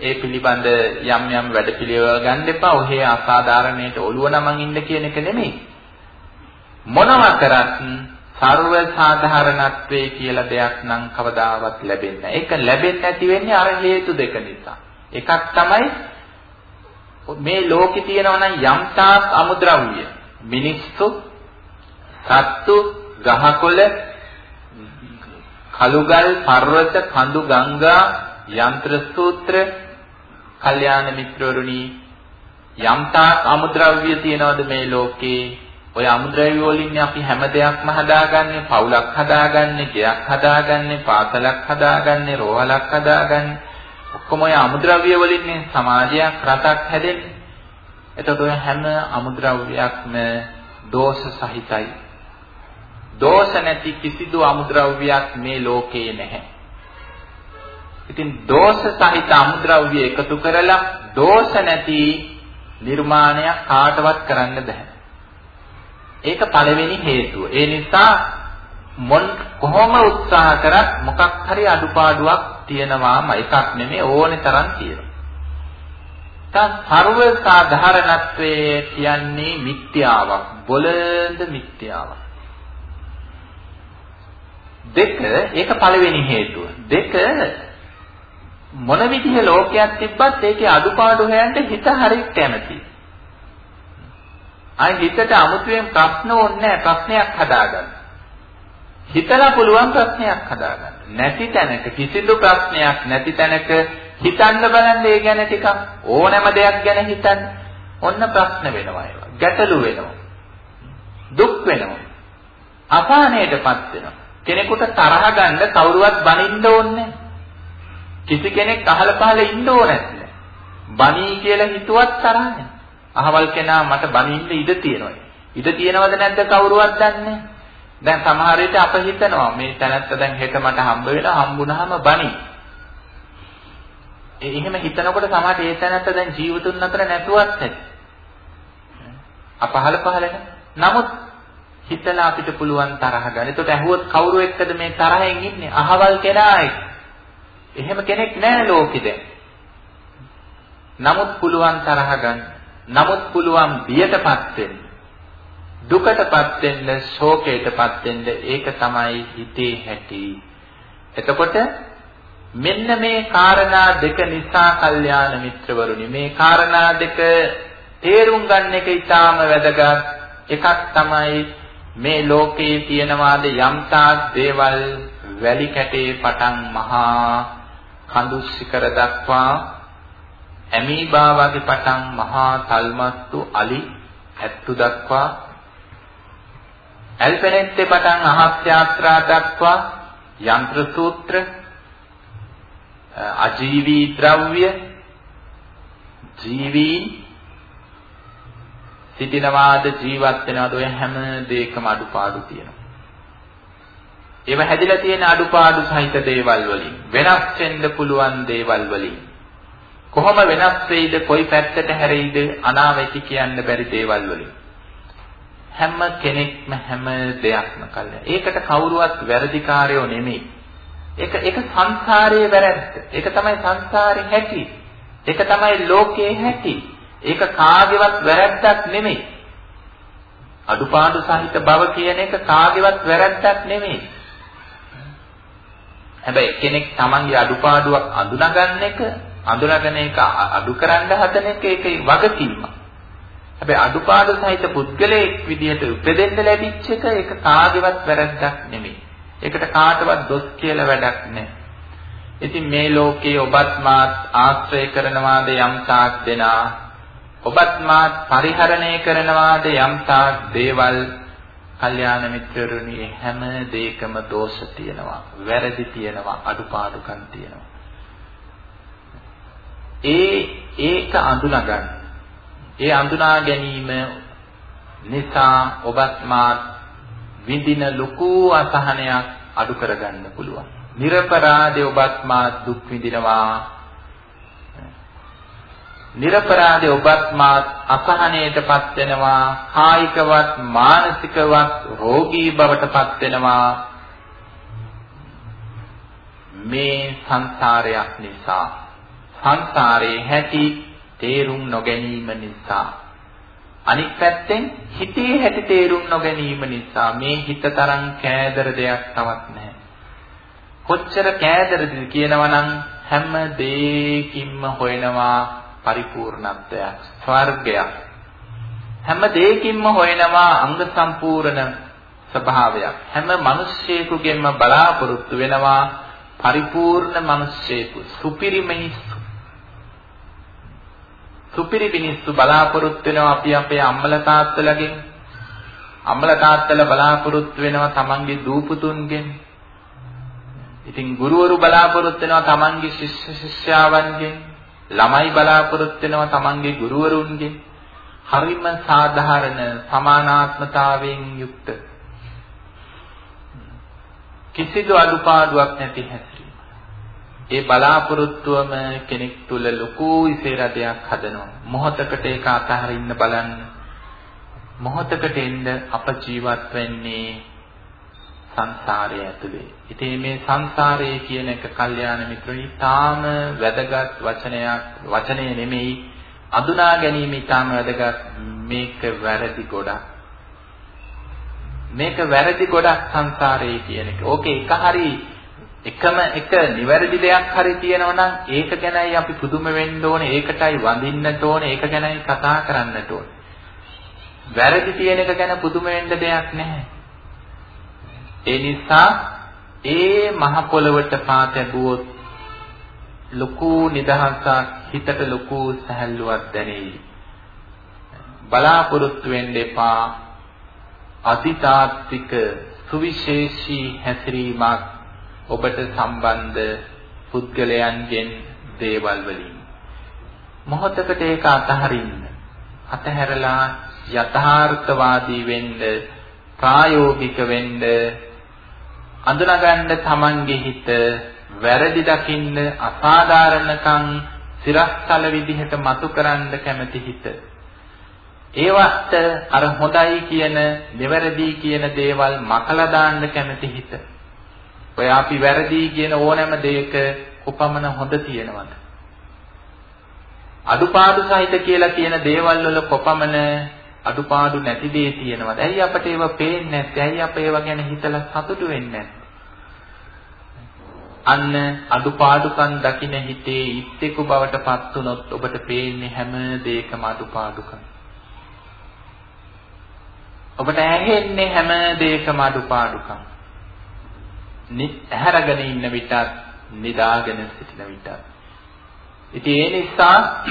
ඒ පිළිබඳ යම් යම් වැඩපිළිවෙල ගන්න එපා. ඔහේ අසාධාරණයට ඔළුව නමන් ඉන්න කියන එක නෙමෙයි. මොනවා කරත් ਸਰව සාධාරණත්වයේ කියලා දෙයක් නම් කවදාවත් ලැබෙන්නේ නැහැ. ඒක ලැබෙන්නේ නැති වෙන්නේ අර හේතු දෙක නිසා. එකක් තමයි මේ ලෝකේ තියෙනවා නම් යම් තාක් අමුද්‍රව්‍ය මිනිස්සු සත්තු ගහකොළ කළුගල් පර්වත කඳු ගංගා යන්ත්‍ර සූත්‍ර කල්යාණ මිත්‍රවරුනි යම්තා අමුද්‍රව්‍ය තියනවද මේ ලෝකේ? ඔය අමුද්‍රව්‍ය වලින් අපි හැම දෙයක්ම හදාගන්නේ පවුලක් හදාගන්නේ ගෙයක් හදාගන්නේ පාසලක් හදාගන්නේ රෝහලක් හදාගන්නේ. ඔක්කොම ඔය අමුද්‍රව්‍ය වලින් සමාජයක් රටක් හැදෙන්නේ එතකොට ඔය හැම අමුද්‍රව්‍යයක්ම දෝෂ සහිතයි දෝෂ නැති කිසිදු අමුද්‍රව්‍යයක් මේ ලෝකේ නැහැ ඉතින් දෝෂ සහිත අමුද්‍රව්‍ය එකතු කරලා දෝෂ නැති නිර්මාණයක් කාටවත් කරන්න බෑ. ඒක පළවෙනි හේතුව. ඒ නිසා මොන් කොහොම උත්සාහ කරත් මොකක් හරි අඩුපාඩුවක් තියෙනවාම එකක් නෙමෙයි ඕනේ තරම් තියෙනවා. දැන් ਸਰව සාධාරණත්වයේ කියන්නේ මිත්‍යාවක්, බොළඳ මිත්‍යාවක්. දෙක ඒක පළවෙනි හේතුව. දෙක මොන විදිහේ ලෝකයක් තිබ්බත් ඒකේ අඩුපාඩු හොයන්න හිත හරියට කැමති. අයි හිතට අමුතුවෙන් ප්‍රශ්න ඕනේ ප්‍රශ්නයක් හදාගන්න. හිතලා පුළුවන් ප්‍රශ්නයක් හදාගන්න. නැති තැනක කිසිදු ප්‍රශ්නයක් නැති තැනක හිතන්න බලන්න ඒ ගැන ටිකක් ඕනෑම දෙයක් ගැන හිතන්න. ඔන්න ප්‍රශ්න වෙනවා ඒවා. ගැටලු වෙනවා. දුක් වෙනවා. අපාණයටපත් වෙනවා. කෙනෙකුට තරහ ගන්න කවුරුවත් බනින්න ඕනේ නැහැ. කිසි කෙනෙක් අහල පහල ඉන්න ඕනේ නැහැ. බණී කියලා හිතුවත් තරහනේ. අහවල් කෙනා මට බණින්න ඉඩ තියෙනවා. ඉඩ තියෙනවද නැද්ද කවුරුවත් දන්නේ දැන් සමහර විට අප හිතනවා මේ තැනත්ත දැන් හෙට මට හම්බ වෙලා හම්බුනහම බණි. ඒ එහෙම හිතනකොට සමහරට ඒ තැනත්ත දැන් ජීවිතුන් අතර නැතුවත් ඇති. අපහල පහලනේ. නමුත් හිතලා අපිට පුළුවන් තරහ ගන්න. ඒකට ඇහුවොත් කවුරු එක්කද මේ තරහෙන් ඉන්නේ? අහවල් කෙනා එක්ක. එහෙම කෙනෙක් නැහැ ලෝකෙද. නමුත් පුළුවන් තරහ ගන්න. නමුත් පුළුවන් බියටපත් වෙන්න. දුකටපත් වෙන්න, ශෝකයටපත් වෙන්න ඒක තමයි හිතේ හැටි. එතකොට මෙන්න මේ කාරණා දෙක නිසා කල්යාණ මිත්‍රවරුනි මේ කාරණා දෙක තේරුම් ගන්න එක ඊටාම වැදගත්. එකක් තමයි මේ ලෝකයේ තියෙනවාද යම්තාක් දේවල් වැලි කැටේ පටන් මහා කඳු ශිඛර දක්වා ඇමීබා වගේ පටන් මහා තල්මත්තු අලි ඇත්තු දක්වා ඇල්පෙනෙත්තේ පටන් අහස් යාත්‍රා දක්වා යන්ත්‍ර සූත්‍ර අජීවී ද්‍රව්‍ය ජීවී සිටිනවාද ජීවත් වෙනවාද ඔය හැම දෙයකම අඩුපාඩු තියෙනවා. ඒව හැදිලා තියෙන අඩුපාඩු සහිත දේවල් වලින් වෙනස් වෙන්න පුළුවන් දේවල් වලින්. කොහොම වෙනස් වෙයිද කොයි පැත්තට හැරෙයිද අනාවැකි කියන්න බැරි දේවල් වලින්. හැම කෙනෙක්ම හැම දෙයක්ම කල්ලා ඒකට කවුරුවත් වැරදිකාරයෝ නෙමෙයි. ඒක ඒක සංසාරයේ වැරැද්ද. ඒක තමයි සංසාරේ හැටි. ඒක තමයි ලෝකයේ හැටි. ඒක කාගේවත් වැරැද්දක් නෙමෙයි. අඩුපාඩු සහිත බව කියන එක කාගේවත් වැරැද්දක් නෙමෙයි. හැබැයි කෙනෙක් Tamange අඩුපාඩුවක් අඳුනගන්න එක අඳුනගෙන ඒක අඩු කරන්න හදන එක ඒකේ වගකීම. හැබැයි අඩුපාඩු සහිත පුද්ගලයෙක් විදිහට උපදෙන්න ලැබිච්ච එක ඒක කාගේවත් වැරද්දක් නෙමෙයි. ඒකට කාටවත් දොස් කියලා වැඩක් නැහැ. ඉතින් මේ ලෝකේ ඔබත් මාත් ආශ්‍රය කරනවාද යම් තාක් දෙනා? ඔබත් මාත් පරිහරණය කරනවාද යම් තාක් දේවල්? කල්යාණ මිත්‍රරුනි හැම දෙයකම දෝෂ තියෙනවා. වැරදි තියෙනවා. අඩුපාඩුකම් තියෙනවා. ඒ ඒක අඳුනගන්න. ඒ අඳුනා ගැනීම නිසා ඔබත් මාත් විඳින ලොකු අසහනයක් අඩු කරගන්න පුළුවන්. නිර්පරාදේ ඔබත් මාත් දුක් විඳිනවා. නිර්පරාදේ ඔබත් මාත් අසහනයටපත් වෙනවා. කායිකවත් මානසිකවත් රෝගී බවටපත් වෙනවා. මේ සංසාරයක් නිසා. සංසාරේ හැටි තේරුම් නොගැනීම නිසා අනිත් පැත්තෙන් හිතේ හැටි තේරුම් නොගැනීම නිසා මේ හිත තරම් කෑදර දෙයක් තවත් නැහැ කොච්චර කෑදරද කියනවා නම් හැම දෙයකින්ම හොයනවා පරිපූර්ණත්වයක් ස්වර්ගයක් හැම දෙයකින්ම හොයනවා අංග සම්පූර්ණ ස්වභාවයක්. හැම මිනිස්සෙකුගෙන්ම බලාපොරොත්තු වෙනවා පරිපූර්ණ මිනිස්සෙකු. සුපිරි මිනිස්සු. සුපිරි මිනිස්සු බලාපොරොත්තු වෙනවා අපි අපේ අම්මලා තාත්තලාගෙන්. අම්මලා තාත්තලා බලාපොරොත්තු වෙනවා තමන්ගේ දූපුතුන්ගෙන්. ඉතින් ගුරුවරු බලාපොරොත්තු වෙනවා තමන්ගේ ශිෂ්‍ය ශිෂ්‍යාවන්ගෙන්. ළමයි බලාපොරොත්තු වෙනවා තමන්ගේ ගුරුවරුන්ගෙන්. හරිම සාධාරණ සමානාත්මතාවයෙන් යුක්ත කිසිදු අඩුපාඩුවක් නැති හැසිරීම. ඒ බලාපොරොත්තුවම කෙනෙක් තුල ලොකු ඉසේරදයක් හදනවා. මොහොතකට ඒක අතහරින්න බලන්න. මොහොතකට එන්න අප ජීවත් වෙන්නේ සංසාරය ඇතුලේ. ඉතින් මේ සංසාරය කියන එක කල්යාණ මිත්‍රනි තාම වැදගත් වචනයක් වචනය නෙමෙයි අඳුනා ගැනීම ඊටාම වැදගත් මේක වැරදි ගොඩක් මේක වැරදි ගොඩක් සංසාරයේ කියන එක. ඕකේ එක හරි එකම එක නිවැරදි දෙයක් හරි තියෙනවා නම් ඒක ගැනයි අපි පුදුම වෙන්න ඕනේ ඒකටයි වඳින්නට ඕනේ ඒක ගැනයි කතා කරන්නට ඕනේ. වැරදි තියෙන එක ගැන පුදුම වෙන්න දෙයක් නැහැ. ඒ නිසා ඒ මහ පොළවට පා තැබුවොත් ලොකු නිදහසක් හිතට ලොකු සැහැල්ලුවක් දැනෙයි. බලාපොරොත්තු වෙන්න එපා. අතිතාත්වික සුවිශේෂී හැසිරීමක් ඔබට සම්බන්ධ පුද්ගලයන්ගෙන් දේවල් වලින් මොහොතකට ඒක අතහරින්න අතහැරලා යථාර්ථවාදී වෙන්න ප්‍රායෝගික වෙන්න අඳුනගන්න තමන්ගේ හිත වැරදි දකින්න අසාධාරණකම් සිරස්තල විදිහට මතු කරන්න කැමති හිත. ඒවත් අර හොඳයි කියන, නිවැරදි කියන දේවල් මකලා දාන්න කැමති හිත. ඔය අපි වැරදි කියන ඕනෑම දෙයක කොපමණ හොඳ තියෙනවද? අඩුපාඩු සහිත කියලා කියන දේවල් වල කොපමණ අඩුපාඩු නැති දේ තියෙනවද? ඇයි අපට ඒව පේන්නේ නැත්තේ? ඇයි අප ඒව ගැන හිතලා සතුටු වෙන්නේ නැත්තේ? අන්න අඩුපාඩුකම් දකින හිතේ ඉත්තේකු බවට පත් වුනොත් ඔබට පේන්නේ හැම දෙයකම අඩුපාඩුකම්. ඔබට ඇහෙන්නේ හැම දෙයකම අඩුපාඩුකම්. ඇහැරගෙන ඉන්න විටත් නිදාගෙන සිටින විටත්. ඉතින් ඒ නිසා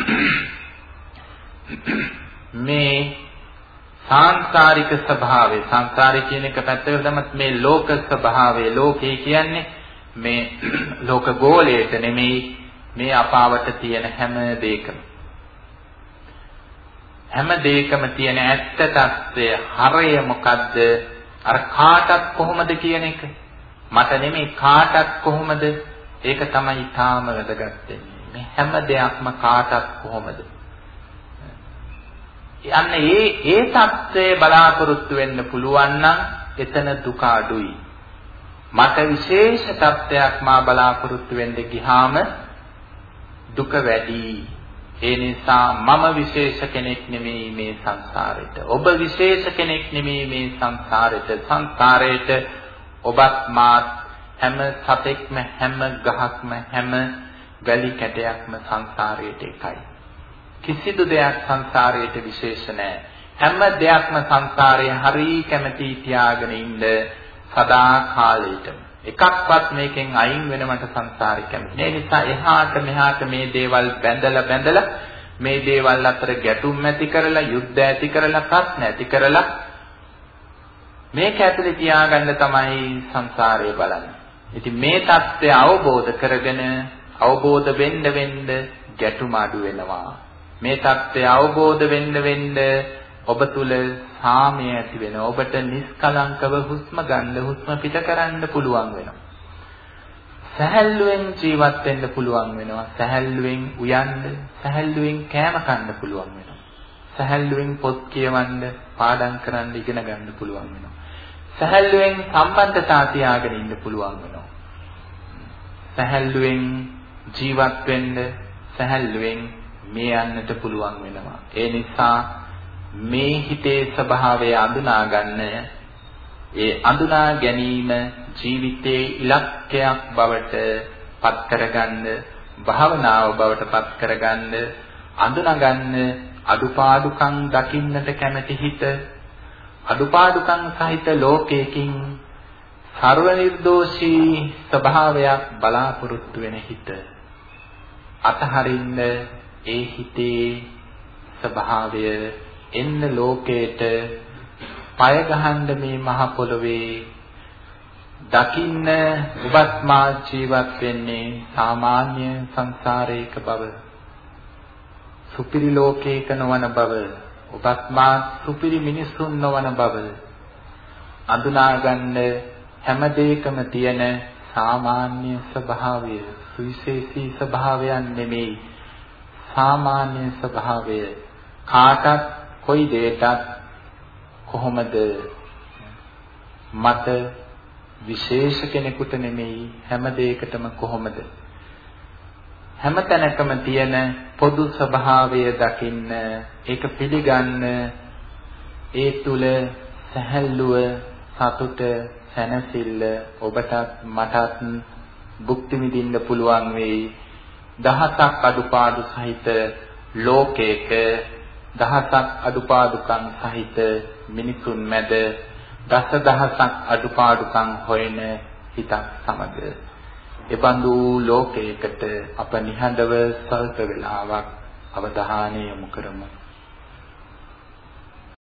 [clears throat] මේ සාංශාරික ස්වභාවය සංසාරය කියන එක පැත්තකට දැම්මත් මේ ලෝක ස්වභාවය ලෝකේ කියන්නේ මේ [clears throat] ලෝක ගෝලයට නෙමෙයි මේ අපාවට තියෙන හැම දෙයකම. හැම දෙයකම තියෙන ඇත්ත తත්වය හරය මොකද්ද? අර කාටත් කොහොමද කියන එක. මට නෙමෙයි කාටත් කොහොමද ඒක තමයි ඊටාම වැදගත් මේ හැම දෙයක්ම කාටත් කොහොමද යන්න ඒ ඒ தත්ත්වයේ බලාපොරොත්තු වෙන්න පුළුවන් නම් එතන දුක අඩුයි මට විශේෂ තත්ත්වයක් මා බලාපොරොත්තු වෙන්න ගියාම දුක වැඩි. ඒ නිසා මම විශේෂ කෙනෙක් නෙමෙයි මේ සංසාරෙට. ඔබ විශේෂ කෙනෙක් නෙමෙයි මේ සංසාරෙට. සංසාරයට ඔබත් මාත් හැම සතෙක්ම හැම ගහක්ම හැම වැලි කැටයක්ම සංසාරයට එකයි. කිසිදු දෙයක් සංසාරයට විශේෂ නැහැ. හැම දෙයක්ම සංසාරයේ හරි කැමැති තියාගෙන ඉන්න සදා කාලයටම එකක්වත් මේකෙන් අයින් වෙන මට සංසාරේ කැමති නෑ. ඒ නිසා එහාට මෙහාට මේ දේවල් බැඳලා බැඳලා මේ දේවල් අතර ගැටුම් ඇති කරලා යුද්ධ ඇති කරලා ප්‍රශ්න ඇති කරලා මේක ඇතුලේ තියාගන්න තමයි සංසාරය බලන්නේ. ඉතින් මේ தත්ත්වය අවබෝධ කරගෙන අවබෝධ වෙන්න වෙන්න ගැටුම අඩු වෙනවා. මේ தත්ත්වය අවබෝධ වෙන්න වෙන්න ඔබ තුල සාමය ඇති වෙනවා. ඔබට නිස්කලංකව හුස්ම ගන්න හුස්ම පිට කරන්න පුළුවන් වෙනවා. සැහැල්ලුවෙන් ජීවත් වෙන්න පුළුවන් වෙනවා. සැහැල්ලුවෙන් උයන්ද, සැහැල්ලුවෙන් කෑම කන්න පුළුවන් වෙනවා. සැහැල්ලුවෙන් පොත් කියවන්න, පාඩම් කරන්න ඉගෙන ගන්න පුළුවන් වෙනවා. සැහැල්ලුවෙන් සම්බන්ධතා තියාගෙන ඉන්න පුළුවන් වෙනවා. සැහැල්ලුවෙන් ජීවත් වෙන්න, සැහැල්ලුවෙන් මේ යන්නට පුළුවන් වෙනවා. ඒ නිසා මේ හිතේ ස්වභාවය අඳුනා ගන්න ඒ අඳුනා ගැනීම ජීවිතයේ ඉලක්කයක් බවට පත් කරගන්න භාවනාව බවට පත් කරගන්න අඳුනගන්න අඩුපාඩුකම් දකින්නට කැමැති හිත අඩුපාඩුකම් සහිත ලෝකයකින් ਸਰව නිර්දෝෂී ස්වභාවයක් බලාපොරොත්තු වෙන හිත අතහරින්න ඒ හිතේ ස්වභාවය එන්න ලෝකයට පය ගහන්න මේ මහ පොළවේ දකින්න ඔබත් මා ජීවත් වෙන්නේ සාමාන්‍ය සංසාරයක බව සුපිරි ලෝකයක නොවන බව. ඔබත් මා සුපිරි මිනිසුන් නොවන බව අඳුනා ගන්න හැම දෙයකම තියෙන සාමාන්‍ය ස්වභාවය සුවිශේෂී ස්වභාවයන් නෙමෙයි. සාමාන්‍ය ස්වභාවය. කාටත් කොයි දෙයකටත් කොහොමද මට විශේෂ කෙනෙකුට නෙමෙයි හැම දෙයකටම කොහොමද? හැම තැනකම තියෙන පොදු ස්වභාවය දකින්න ඒක පිළිගන්න ඒ තුල සැහැල්ලුව සතුට සැනසෙල්ල ඔබටත් මටත් භුක්ති විඳින්න පුළුවන් වෙයි. දහසක් අඩුපාඩු සහිත ලෝකයක දහසක් අඩුපාඩුකම් සහිත මිනිසුන් මැද දස දහසක් අඩුපාඩුකම් හොයන හිතක් සමග එබඳු ලෝකයකට අප නිහඬව සල්ප වේලාවක් අවධානය යොමු කරමු.